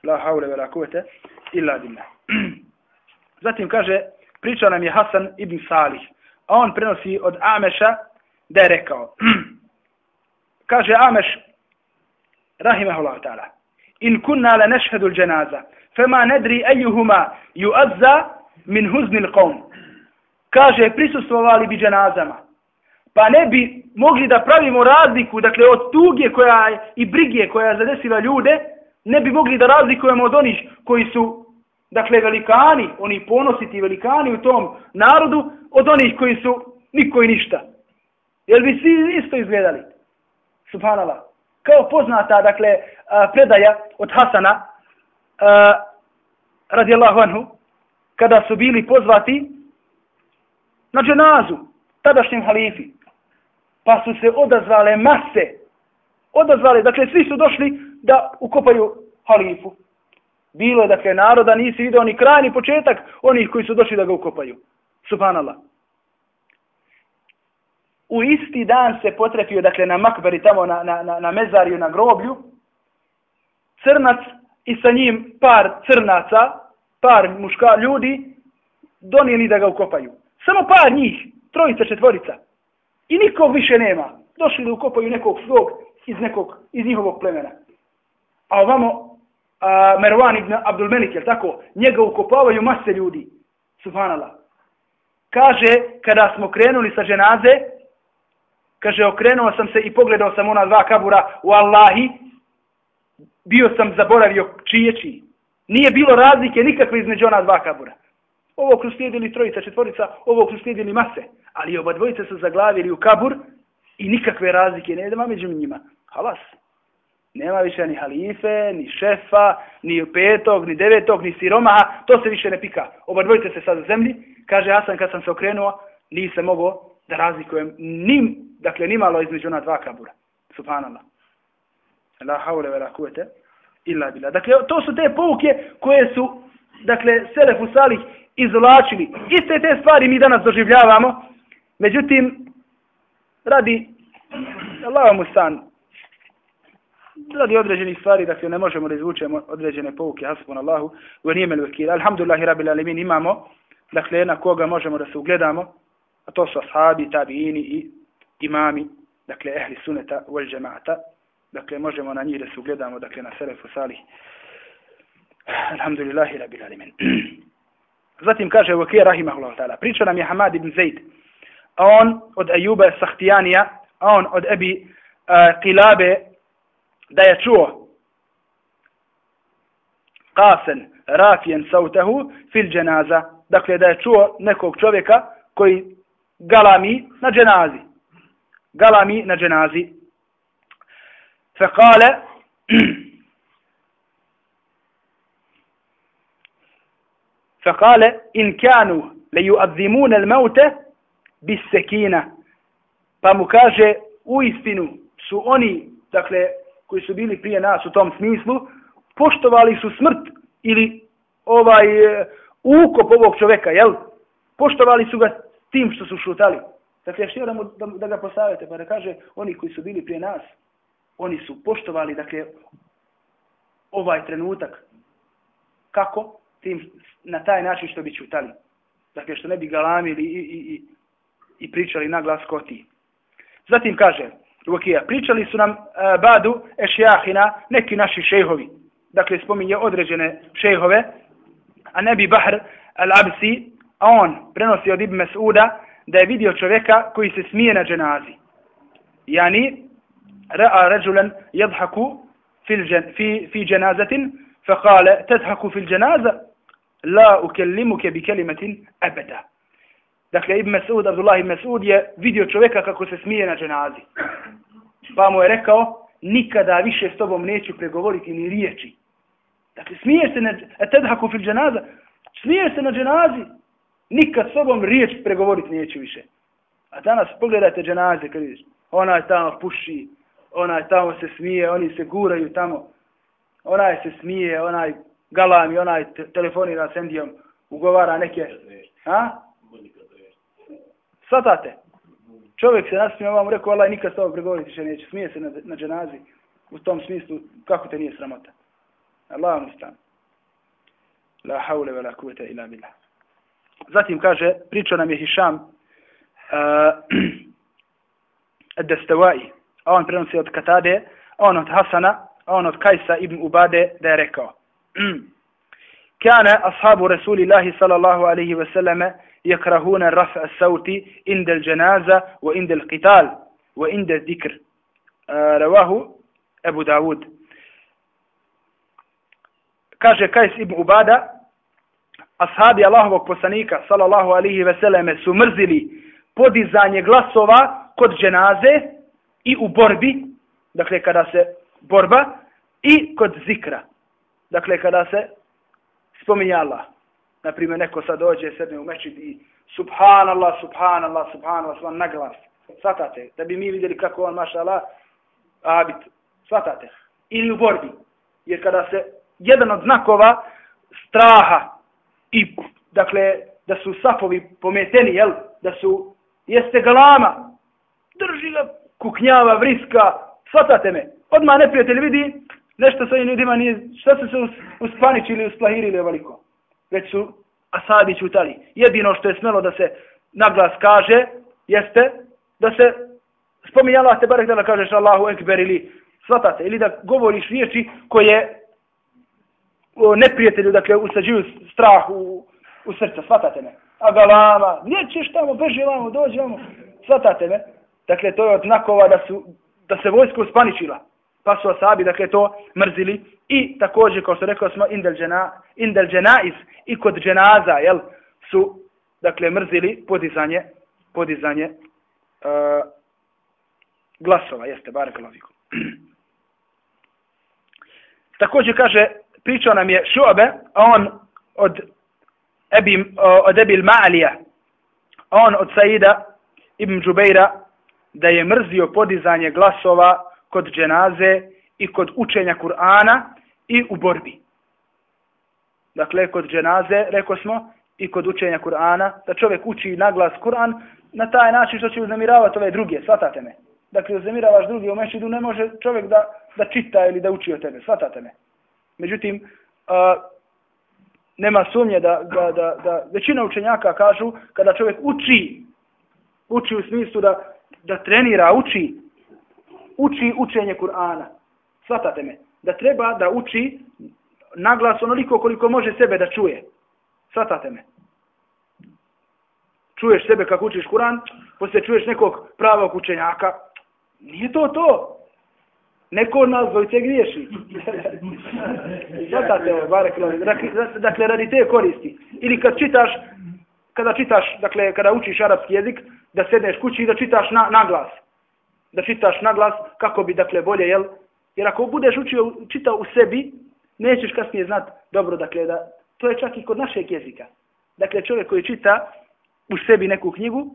la haule vela kuvete, illa billah. Zatim kaže, pričao nam je Hasan ibn Salih, a on prenosi od Ameša da je rekao, kaže Ameš, rahimahullahu ta'ala, in kunna la nešhedu l'đenaza, fema nedri ejuhuma juazza min huzni l'qom. Kaže, prisustvovali bi dženazama, pa ne bi mogli da pravimo razliku, dakle, od tuge koja je, i brige koja je zadesila ljude, ne bi mogli da razlikujemo od onih koji su, dakle, velikani, oni ponositi velikani u tom narodu, od onih koji su niko i ništa. Jel bi svi isto izgledali? Subhanallah. Kao poznata, dakle, predaja od Hasana, radijallahu anhu, kada su bili pozvati na dženazu, tadašnjem halifi, pa su se odazvale mase, odazvale, dakle, svi su došli da ukopaju halifu. Bilo je, dakle, naroda, nisi vidio ni kraj, ni početak onih koji su došli da ga ukopaju. Subhanallah. U isti dan se potrefio, dakle, na makberi, tamo na, na, na, na mezariju, na groblju, crnac i sa njim par crnaca, par muška ljudi, donijeli da ga ukopaju. Samo par njih, trojica, četvorica. I nikog više nema. Došli da ukopaju nekog svog iz nekog, iz njihovog plemena. A ovamo, a, Merwan ibn Abdul Melik, jel tako? Njega ukopavaju mase ljudi. Subhanallah. Kaže, kada smo krenuli sa ženaze, kaže, okrenuo sam se i pogledao sam ona dva kabura u Allahi, bio sam zaboravio čije čiji. Nije bilo razlike nikakve između ona dva kabura. Ovo su slijedili trojica, četvorica, ovo su slijedili mase. Ali oba dvojica su zaglavili u kabur i nikakve razlike ne idemo među njima. Halas. Nema više ni halife, ni šefa, ni petog, ni devetog, ni siromaha. To se više ne pika. Oba dvojica se sad u zemlji. Kaže Hasan kad sam se okrenuo, nisam mogao da razlikujem nim, dakle nimalo između ona dva kabura. Subhanallah la haule vela kuvete illa bila. Dakle, to su te pouke koje su, dakle, Selefu Salih izvlačili. Iste te stvari mi danas doživljavamo. Međutim, radi Allah mu stan radi određenih stvari, dakle, ne možemo da izvučemo određene pouke, hasbun Allahu, u nijemel vekir. Alhamdulillahi rabbil alemin, imamo, dakle, na koga možemo da se ugledamo, a to su ashabi, tabiini i imami, dakle, ehli suneta, wal džemata, dakle možemo na njih da se ugledamo, dakle na Selefu Salih. Alhamdulillahi rabbil alemin. Zatim kaže Vakir Rahimahullah ta'ala. Priča nam je Hamad ibn Zaid. A on od Ajuba Sahtijanija, a on od Ebi uh, eh, Qilabe, da je čuo Qasen, rafijen sautahu fil dženaza. Dakle, da je čuo nekog čovjeka koji galami na dženazi. Galami na dženazi. Fe فقال إن كانوا ليؤذمون الموت بالسكينة فمكاجة uistinu su oni, dakle, koji su bili prije nas u tom smislu, poštovali su smrt ili ovaj ukop ovog čoveka, jel? Poštovali su ga tim što su šutali. Dakle, što da, da, da ga postavite, pa da kaže, oni koji su bili prije nas, oni su poštovali, dakle, ovaj trenutak. Kako? Tim, na taj način što bi čutali. Dakle, što ne bi galamili i, i, i, i pričali na glas koti. Zatim kaže, Lukija, pričali su nam uh, Badu Ešjahina neki naši šejhovi. Dakle, spominje određene šejhove, a ne bi Bahr al-Absi, a on prenosi od Ibn Mas'uda da je vidio čovjeka koji se smije na dženazi. Yani, رأى رجلا يضحك في, الجن في, في جنازة فقال تضحك في الجنازة la ukellimuke bi kelimetin ebeda. Dakle, Ibn Mesud, Abdullah Ibn Mesud je vidio čovjeka kako se smije na dženazi. Pa mu je rekao, nikada više s tobom neću pregovoriti ni riječi. Dakle, smiješ se na e, tedhaku fil dženaza, smiješ se na dženazi, nikad s tobom riječ pregovoriti neću više. A danas pogledajte dženaze, kada vidiš, ona je tamo puši, ona je tamo se smije, oni se guraju tamo, ona je se smije, ona je galami, onaj telefonira s Endijom, ugovara neke... Ha? Svatate? Čovjek se nasmije ovam, rekao, Allah nikad s tobom pregovoriti više neće, smije se na, na dženazi, u tom smislu, kako te nije sramota. Allah mu stan. La haule ve la kuvete ila billah. Zatim kaže, pričao nam je Hišam eh, uh, Destavai, a on prenosi od Katade, a on od Hasana, a on od Kajsa ibn Ubade, da je rekao. كان أصحاب رسول الله صلى الله عليه وسلم يكرهون رفع الصوت عند الجنازة وعند القتال وعند الذكر رواه أبو داود kaže Kajs ibn Ubada, ashabi Allahovog poslanika, sallallahu alihi veseleme, su mrzili podizanje glasova kod dženaze i u borbi, dakle kada se borba, i kod zikra, dakle kada se spominje Allah. Naprimjer, neko sad dođe, sedne u mečid i subhanallah, subhanallah, subhanallah, svan naglas. Svatate, da bi mi vidjeli kako on, maša Allah, abit. Svatate. Ili u borbi. Jer kada se jedan od znakova straha i dakle da su sapovi pometeni, jel? Da su, jeste galama, drži ga, kuknjava, vriska, svatate me. Odmah neprijatelj vidi, nešto sa ljudima nije, šta su se uspaničili, usplahirili ovoliko. Već su asabi čutali. Jedino što je smelo da se naglas kaže, jeste da se spominje Allah te barek da kažeš Allahu ekber ili svatate, ili da govoriš riječi koje neprijatelju, dakle, usađuju strah u, u srce, svatate me. A galama, gdje ćeš tamo, beži vamo, dođi vamo, svatate me. Dakle, to je od znakova da, su, da se vojsko uspaničila. Pa su asabi, dakle, to mrzili. I također, kao što rekao smo, indel, džena, indel dženaiz i kod dženaza, jel, su, dakle, mrzili podizanje, podizanje uh, glasova, jeste, bare glaviku. također kaže pričao nam je Šuabe, on od Ebi, od Ebil Ma'alija, on od Saida ibn Džubeira, da je mrzio podizanje glasova kod dženaze i kod učenja Kur'ana i u borbi. Dakle, kod dženaze, rekao smo, i kod učenja Kur'ana, da čovjek uči naglas Kur'an na taj način što će uznemiravati ove druge, svatate me. Dakle, uznemiravaš drugi u mešidu, ne može čovjek da, da čita ili da uči o tebe, svatate me. Međutim, a, nema sumnje da, da, da, da većina učenjaka kažu kada čovjek uči, uči u smislu da, da trenira, uči, uči učenje Kur'ana. Svatate me. Da treba da uči naglas onoliko koliko može sebe da čuje. Svatate me. Čuješ sebe kako učiš Kur'an, poslije čuješ nekog pravog učenjaka. Nije to to. Neko od nas dvojice griješi. Svatate ovo, bare Dakle, radi te koristi. Ili kad čitaš, kada čitaš, dakle, kada učiš arapski jezik, da sedneš kući i da čitaš na, na glas. Da čitaš na glas kako bi, dakle, bolje, jel? Jer ako budeš učio, čitao u sebi, nećeš kasnije znat dobro, dakle, da to je čak i kod našeg jezika. Dakle, čovjek koji čita u sebi neku knjigu,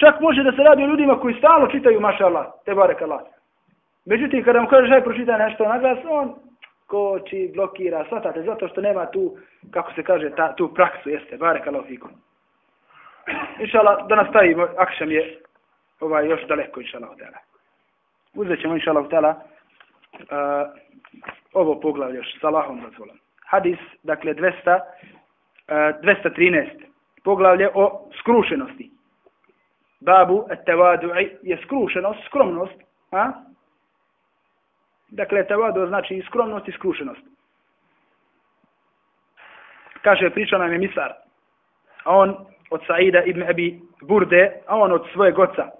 čak može da se radi o ljudima koji stalno čitaju, maša Allah, te barek Allah. Međutim, kada mu kažeš, aj pročitaj nešto na glas, on koči, blokira, svatate, zato što nema tu, kako se kaže, ta, tu praksu, jeste, bare fikum. Inšala, da nastavimo, akšam je ovaj, još daleko, inšala, htjela. Uzet ćemo, inšala, htjela, uh, ovo poglavlje još, sa Allahom dozvolom. Hadis, dakle, 200, uh, 213, poglavlje o skrušenosti. Babu, et tevadu, je skrušenost, skromnost, a? Dakle, tawadu znači i skromnost i skrušenost. Kaže, priča nam je Misar. A on od Saida ibn Abi Burde, a on od svojeg oca,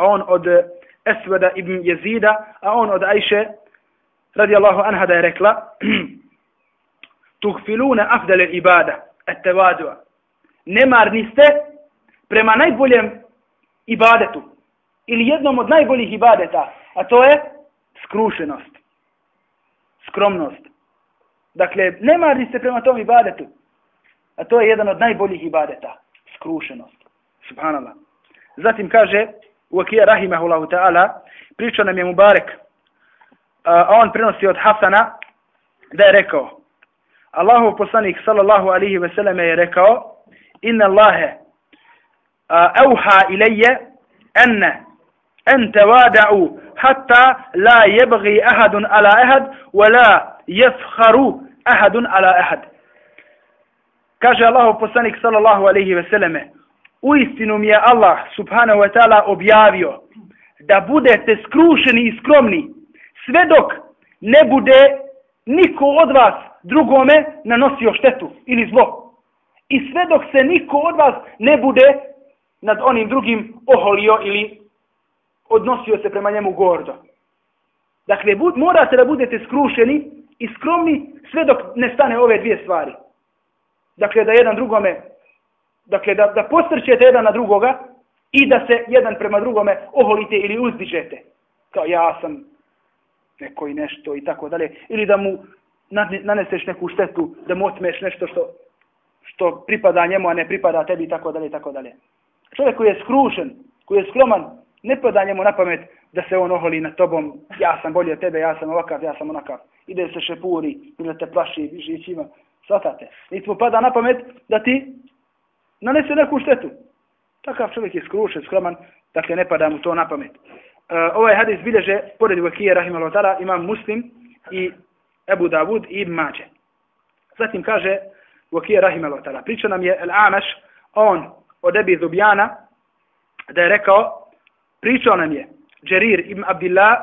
A on od eh, Esveda ibn Jezida, a on od Ajše, radijallahu anha da je rekla, tuhfilune afdale ibada, et tevadua. Nemarni ste prema najboljem ibadetu ili jednom od najboljih ibadeta, a to je skrušenost, skromnost. Dakle, nemarni ste prema tom ibadetu, a to je jedan od najboljih ibadeta, skrušenost. Subhanallah. Zatim kaže, u Akija Rahimahullahu ta'ala, pričao nam je Mubarek, a on prenosi od Hasana, da je rekao, Allahu poslanik sallallahu alihi ve selleme je rekao, inna Allahe auha ilaje enne en tevada'u hatta la jebgi ahadun ala ahad wa la jefharu ahadun ala ahad. Kaže Allahu poslanik sallallahu alihi ve selleme, u istinu mi je Allah subhanahu wa ta'ala objavio da budete skrušeni i skromni sve dok ne bude niko od vas drugome nanosio štetu ili zlo. I sve dok se niko od vas ne bude nad onim drugim oholio ili odnosio se prema njemu gordo. Dakle, bud, morate da budete skrušeni i skromni sve dok ne stane ove dvije stvari. Dakle, da jedan drugome, dakle, da, da postrčete jedan na drugoga i da se jedan prema drugome oholite ili uzdižete. Kao ja sam neko i nešto i tako dalje. Ili da mu naneseš neku štetu, da mu otmeš nešto što, što pripada njemu, a ne pripada tebi i tako dalje i tako dalje. Čovjek koji je skrušen, koji je skroman, ne pada njemu na pamet da se on oholi na tobom, ja sam bolji od tebe, ja sam ovakav, ja sam onakav. Ide se šepuri, ili da te plaši žićima, svatate. Niti mu pada na pamet da ti nanese neku štetu. Takav čovjek je skrušen, skroman, dakle ne pada mu to na pamet. Uh, ovaj hadis bilježe, pored Vakije Rahimalo Tala, imam Muslim i Ebu Davud i Ibn Mađe. Zatim kaže Vakije Rahimalo Tala, priča nam je El Amaš, on od Ebi Zubjana, da je rekao, pričao nam je Džerir ibn Abdillah,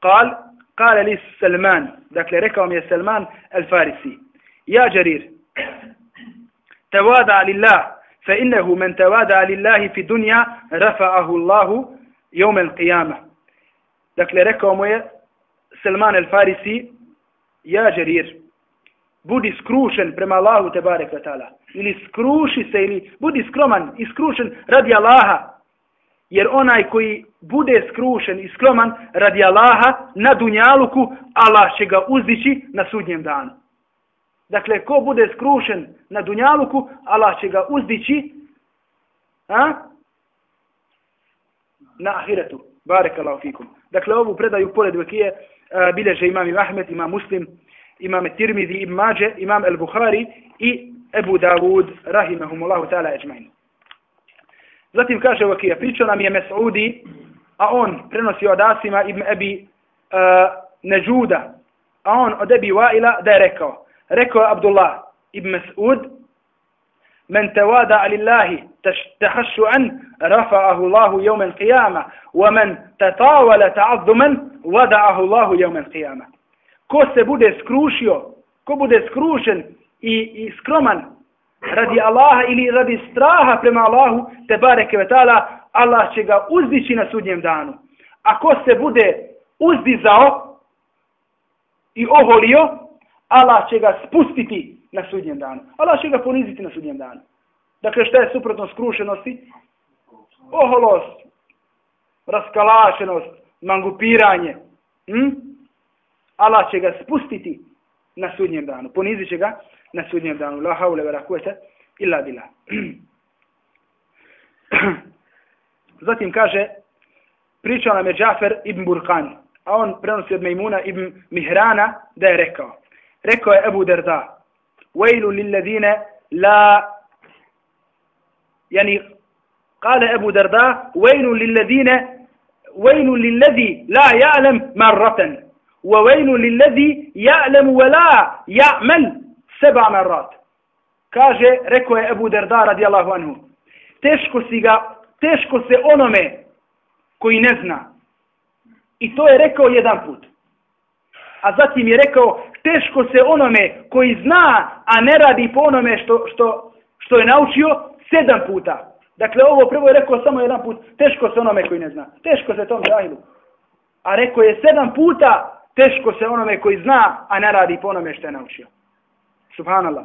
kal, kale li Salman, dakle rekao mi je Salman el Farisi, ja Džerir, tevada lillah, fa innehu men tevada lillahi fi dunja, rafa'ahu Allahu jomel qiyama. Dakle, rekao mu je Selman el Farisi, ja Džerir, budi skrušen prema Allahu te barek ta'ala, ili skruši se, ili budi skroman i skrušen radi Allaha, Jer onaj koji bude skrušen i skroman radi Allaha na dunjaluku, Allah će ga uzdići na sudnjem danu. Dakle, ko bude skrušen na dunjaluku, Allah će ga uzdići a? na ahiretu. Barek Allah fikum. Dakle, ovu predaju pored vekije e, bileže imam Ahmed, imam Muslim, imam Tirmidhi, imam Mađe, imam El Bukhari i Ebu Davud, rahimahumullahu ta'ala eđmajnu. Zatim kaže Vakija, pričao nam je Mes'udi, a on prenosi od Asima ibn Ebi e, uh, Nežuda, a on od Ebi Waila da je rekao, ركو عبد الله ابن مسعود من توادع لله تخشعا رفعه الله يوم القيامة ومن تطاول تعظما ودعه الله يوم القيامة. كو سبودي سكروشيو كو بودي سكروشن اي سكرومن radi Allaha ili radi straha prema Allahu te bareke vetala Allah će ga uzdići na sudnjem danu. Ako se bude uzdizao i oholio Allah će ga spustiti na sudnjem danu. Allah će ga poniziti na sudnjem danu. Dakle, šta je suprotno skrušenosti? Oholost, raskalašenost, mangupiranje. Hm? Allah će ga spustiti na sudnjem danu. Ponizit će ga na sudnjem danu. La haule vera kuete illa bila. Zatim kaže, pričao nam je Džafer ibn Burkan, a on prenosi od Mejmuna ibn Mihrana da je rekao. Rekao je Ebu Derda, Vejlu lilladine la, yani, kale Ebu Derda, Vejlu lilladine, Vejlu lilladhi la ja'lem marraten, wa vejlu lilladhi ja'lem wa la ja'mel seba marrat. Kaže, rekao je Ebu Derda radijallahu anhu, teško si ga, teško se onome koji ne zna. I to je rekao jedan put. A zatim je rekao, teško se onome koji zna, a ne radi po onome što, što, što je naučio, sedam puta. Dakle, ovo prvo je rekao samo jedan put, teško se onome koji ne zna. Teško se tom džahilu. A rekao je sedam puta, teško se onome koji zna, a ne radi po onome što je naučio. Subhanallah.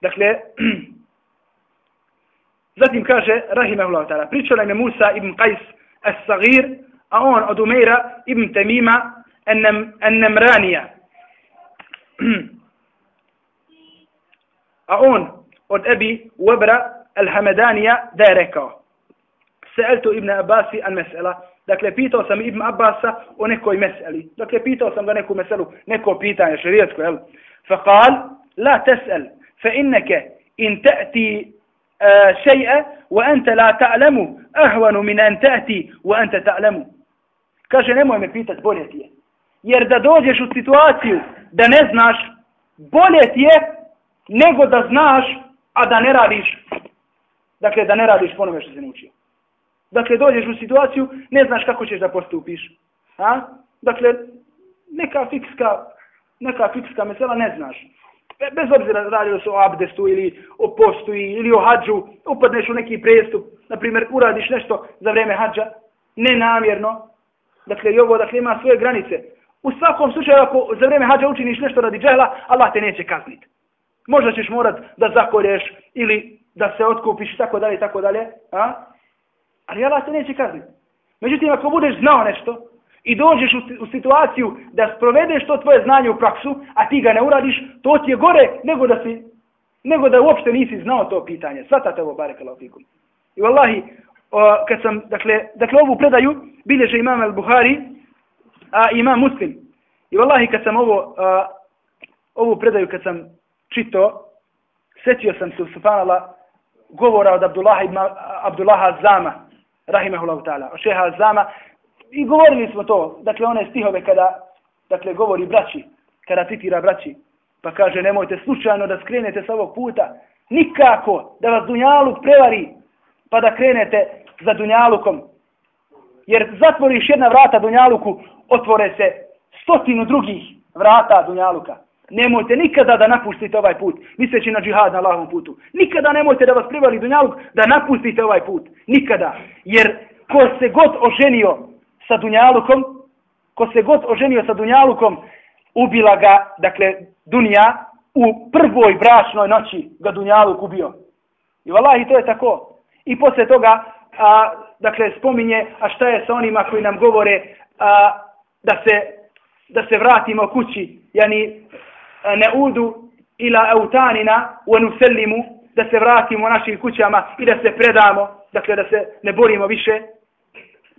Dakle, Zatim kaže, rahimahullah ta'ala, pričao nam je Musa ibn Qais as-Sagir, a on od Umeira ibn Temima an-Namranija. A on od Ebi Webra al-Hamadanija da je rekao, Se'eltu ibn Abasi an mesela, dakle pitao sam ibn Abasa o nekoj meseli, dakle pitao sam ga neku meselu, neko pitanje šarijetsko, jel? Faqal, la tes'el, fa inneke in ta'ti شيئا وأنت لا تعلم أهون من أن تأتي وأنت تعلم kaže nemoj me pitat bolje ti je jer da dođeš u situaciju da ne znaš bolje ti je nego da znaš a da ne radiš dakle da ne radiš ponome što se naučio dakle dođeš u situaciju ne znaš kako ćeš da postupiš a? dakle neka fikska neka fikska mesela ne znaš bez obzira radio se o abdestu ili o postu ili o hađu, upadneš u neki prestup, na primjer uradiš nešto za vrijeme hađa, nenamjerno, dakle i ovo dakle ima svoje granice. U svakom slučaju ako za vrijeme hađa učiniš nešto radi džehla, Allah te neće kazniti. Možda ćeš morat da zakolješ ili da se otkupiš i tako dalje i tako dalje, a? ali Allah te neće kazniti. Međutim, ako budeš znao nešto, i dođeš u, u situaciju da sprovedeš to tvoje znanje u praksu, a ti ga ne uradiš, to ti je gore nego da si nego da uopšte nisi znao to pitanje. Svatate ovo, barekala fikum. I vallahi, o, kad sam, dakle, dakle, ovu predaju bilježe imam al-Buhari, a ima muslim. I vallahi, kad sam ovo, a, ovu predaju, kad sam čito, setio sam se, subhanala, govora od Abdullaha ibn Abdullaha Zama, rahimehullahu ta'ala, o šeha Zama, i govorili smo to, dakle one stihove kada, dakle govori braći, kada citira braći, pa kaže nemojte slučajno da skrenete sa ovog puta, nikako da vas Dunjaluk prevari, pa da krenete za Dunjalukom. Jer zatvoriš jedna vrata Dunjaluku, otvore se stotinu drugih vrata Dunjaluka. Nemojte nikada da napustite ovaj put, misleći na džihad na Allahovom putu. Nikada nemojte da vas privali Dunjaluk da napustite ovaj put. Nikada. Jer ko se god oženio sa Dunjalukom, ko se god oženio sa Dunjalukom, ubila ga, dakle, Dunja, u prvoj bračnoj noći ga Dunjaluk ubio. I vallahi, to je tako. I posle toga, a, dakle, spominje, a šta je sa onima koji nam govore a, da, se, da se vratimo kući, yani e, ne udu ila autanina u anusellimu, da se vratimo našim kućama i da se predamo, dakle, da se ne borimo više,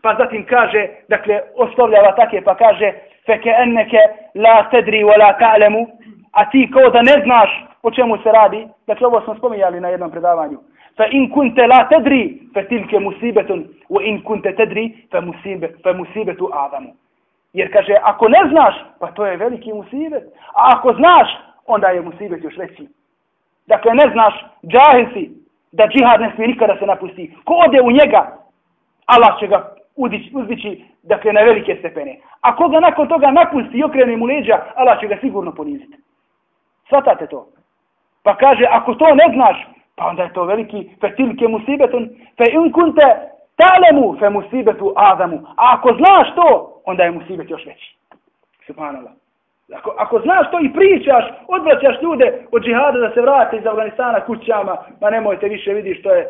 pa zatim kaže, dakle, ostavljava take, pa kaže, feke enneke la tedri wa la ta'lemu, a ti kao da ne znaš o čemu se radi, dakle, ovo smo spominjali na jednom predavanju, fa in kunte la tedri, fa tilke musibetun, wa in kunte tedri, fa, fa musibetu adamu. Jer kaže, ako ne znaš, pa to je veliki musibet, a ako znaš, onda je musibet još veći. Dakle, ne znaš, džahil si, da džihad ne smije nikada se napusti. Ko ode u njega, Allah će ga udići, uzdići dakle, na velike stepene. A koga nakon toga napusti i okrene mu leđa, Allah će ga sigurno poniziti. Svatate to. Pa kaže, ako to ne znaš, pa onda je to veliki fetilke musibeton, fe in kunte talemu fe musibetu adamu. A ako znaš to, onda je musibet još veći. Subhanallah. Ako, ako znaš to i pričaš, odvraćaš ljude od džihada da se vrate iz Afganistana kućama, ma nemojte više vidi što je,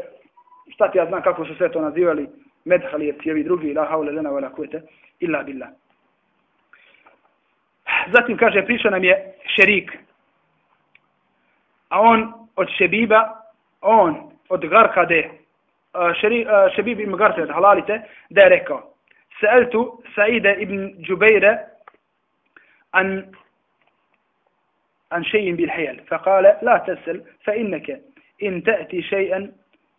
šta ti ja znam kako su sve to nazivali, medhalijeti i ovi drugi, la haule lena vela kujete, illa billah. Zatim kaže, priča nam je šerik. A on od šebiba, on od garkade, šeri, šebib im garkade, halalite, da je rekao, سألت سعيد ابن جبيرة عن عن شيء بالحيل فقال لا تسأل فإنك إن تأتي شيئا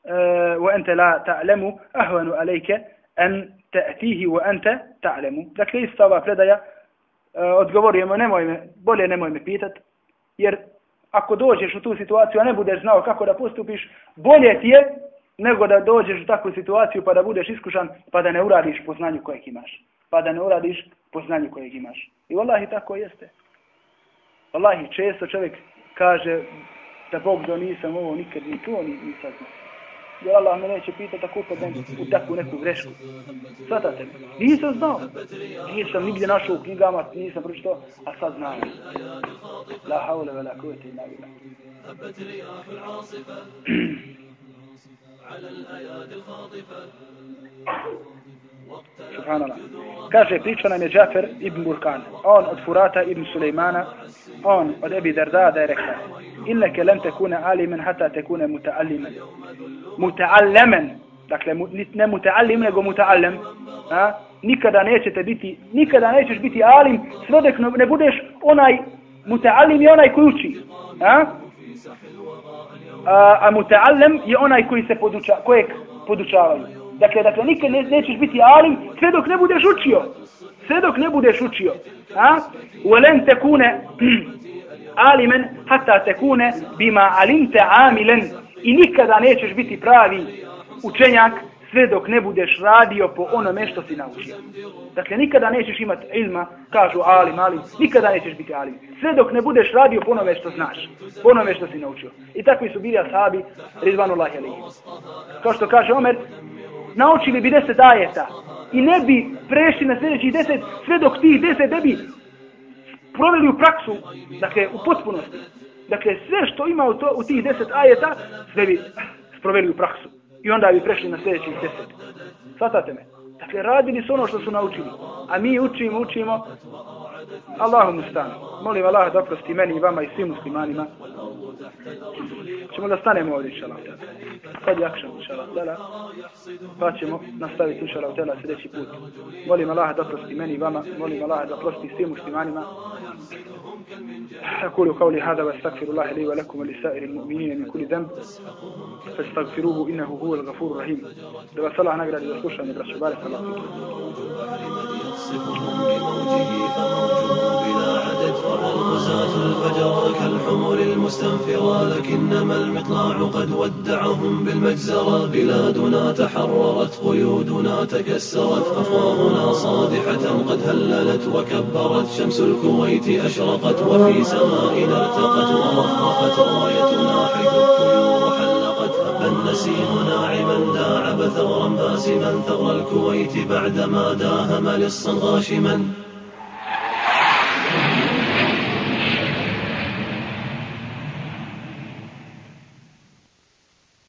آه، وأنت لا تعلم أهون عليك أن تأتيه وأنت تعلم. ذلك ليس صباح لدي odgovor je nemoj me, bolje nemoj me pitat, jer ako dođeš u tu situaciju, a ne budeš znao kako da postupiš, bolje ti je nego da dođeš u takvu situaciju pa da budeš iskušan pa da ne uradiš po znanju kojeg imaš pa da ne uradiš po znanju kojeg imaš i vallahi tako jeste vallahi često čovjek kaže da Bog do nisam ovo nikad ni čuo ni, ni saznao jer Allah me neće pitati ako upadnem u takvu neku grešku. Svatate, nisam znao. Nisam nigdje našao u knjigama, nisam pročito, a sad znam. La haule vela kuvete ina bila. Subhanallah. Kaže, priča nam je Džafer ibn Burkan. On od Furata ibn Sulejmana, on od Ebi Darda da je rekao, inneke lem tekune alimen hata tekune mutaallimen. Mutaallemen, dakle, ne mutaallim, nego mutaallem. Nikada nećete biti, nikada nećeš biti alim, sve ne budeš onaj mutaallim je onaj koji uči. A? A, a mutaallem je onaj koji se poduča, kojeg podučavaju. Dakle, dakle, nikad ne, nećeš biti alim sve dok ne budeš učio. Sve dok ne budeš učio. A? Uelen tekune alimen hata tekune bima alimte amilen. I nikada nećeš biti pravi učenjak sve dok ne budeš radio po onome što si naučio. Dakle, nikada nećeš imati ilma, kažu alim, alim, nikada nećeš biti alim. Sve dok ne budeš radio po onome što znaš, po onome što si naučio. I takvi su bili ashabi, Rizvanullahi alihi. Kao što kaže Omer, naučili bi deset ajeta i ne bi prešli na sljedeći deset sve dok ti deset ne bi proveli u praksu, dakle u potpunosti. Dakle, sve što ima u, to, u tih deset ajeta, sve bi proveli u praksu. I onda bi prešli na sljedeći deset. Svatate me. Dakle, radili su ono što su naučili. A mi učimo, učimo. Allahu mustan. Molim Allah da oprosti meni i vama i svim muslimanima. Čemo da stanemo ovdje, inša Allah. Kad je akšan, inša Allah. Pa ćemo nastaviti, inša Allah, sljedeći put. Molim Allah da oprosti meni i vama. Molim Allah da oprosti svim muslimanima. أقول قولي هذا واستغفر الله لي ولكم ولسائر المؤمنين من كل ذنب فاستغفروه إنه هو الغفور الرحيم دبا صلى الله نقرأ إبراس بارك الله فيك يقصفهم بموجه فموجه بلا عدد والغزاة الفجر كالحمر المستنفرة لكنما المطلع قد ودعهم بالمجزرة. بلادنا تحررت قيودنا تكسرت أفواهنا صادحة قد هللت وكبرت. شمس الكويت أشرقت وفي سمائنا ارتقت ورفرفت رايتنا حيث هب النسيم ناعما داعب ثغرا باسما ثغر الكويت بعدما داهم للصن غاشما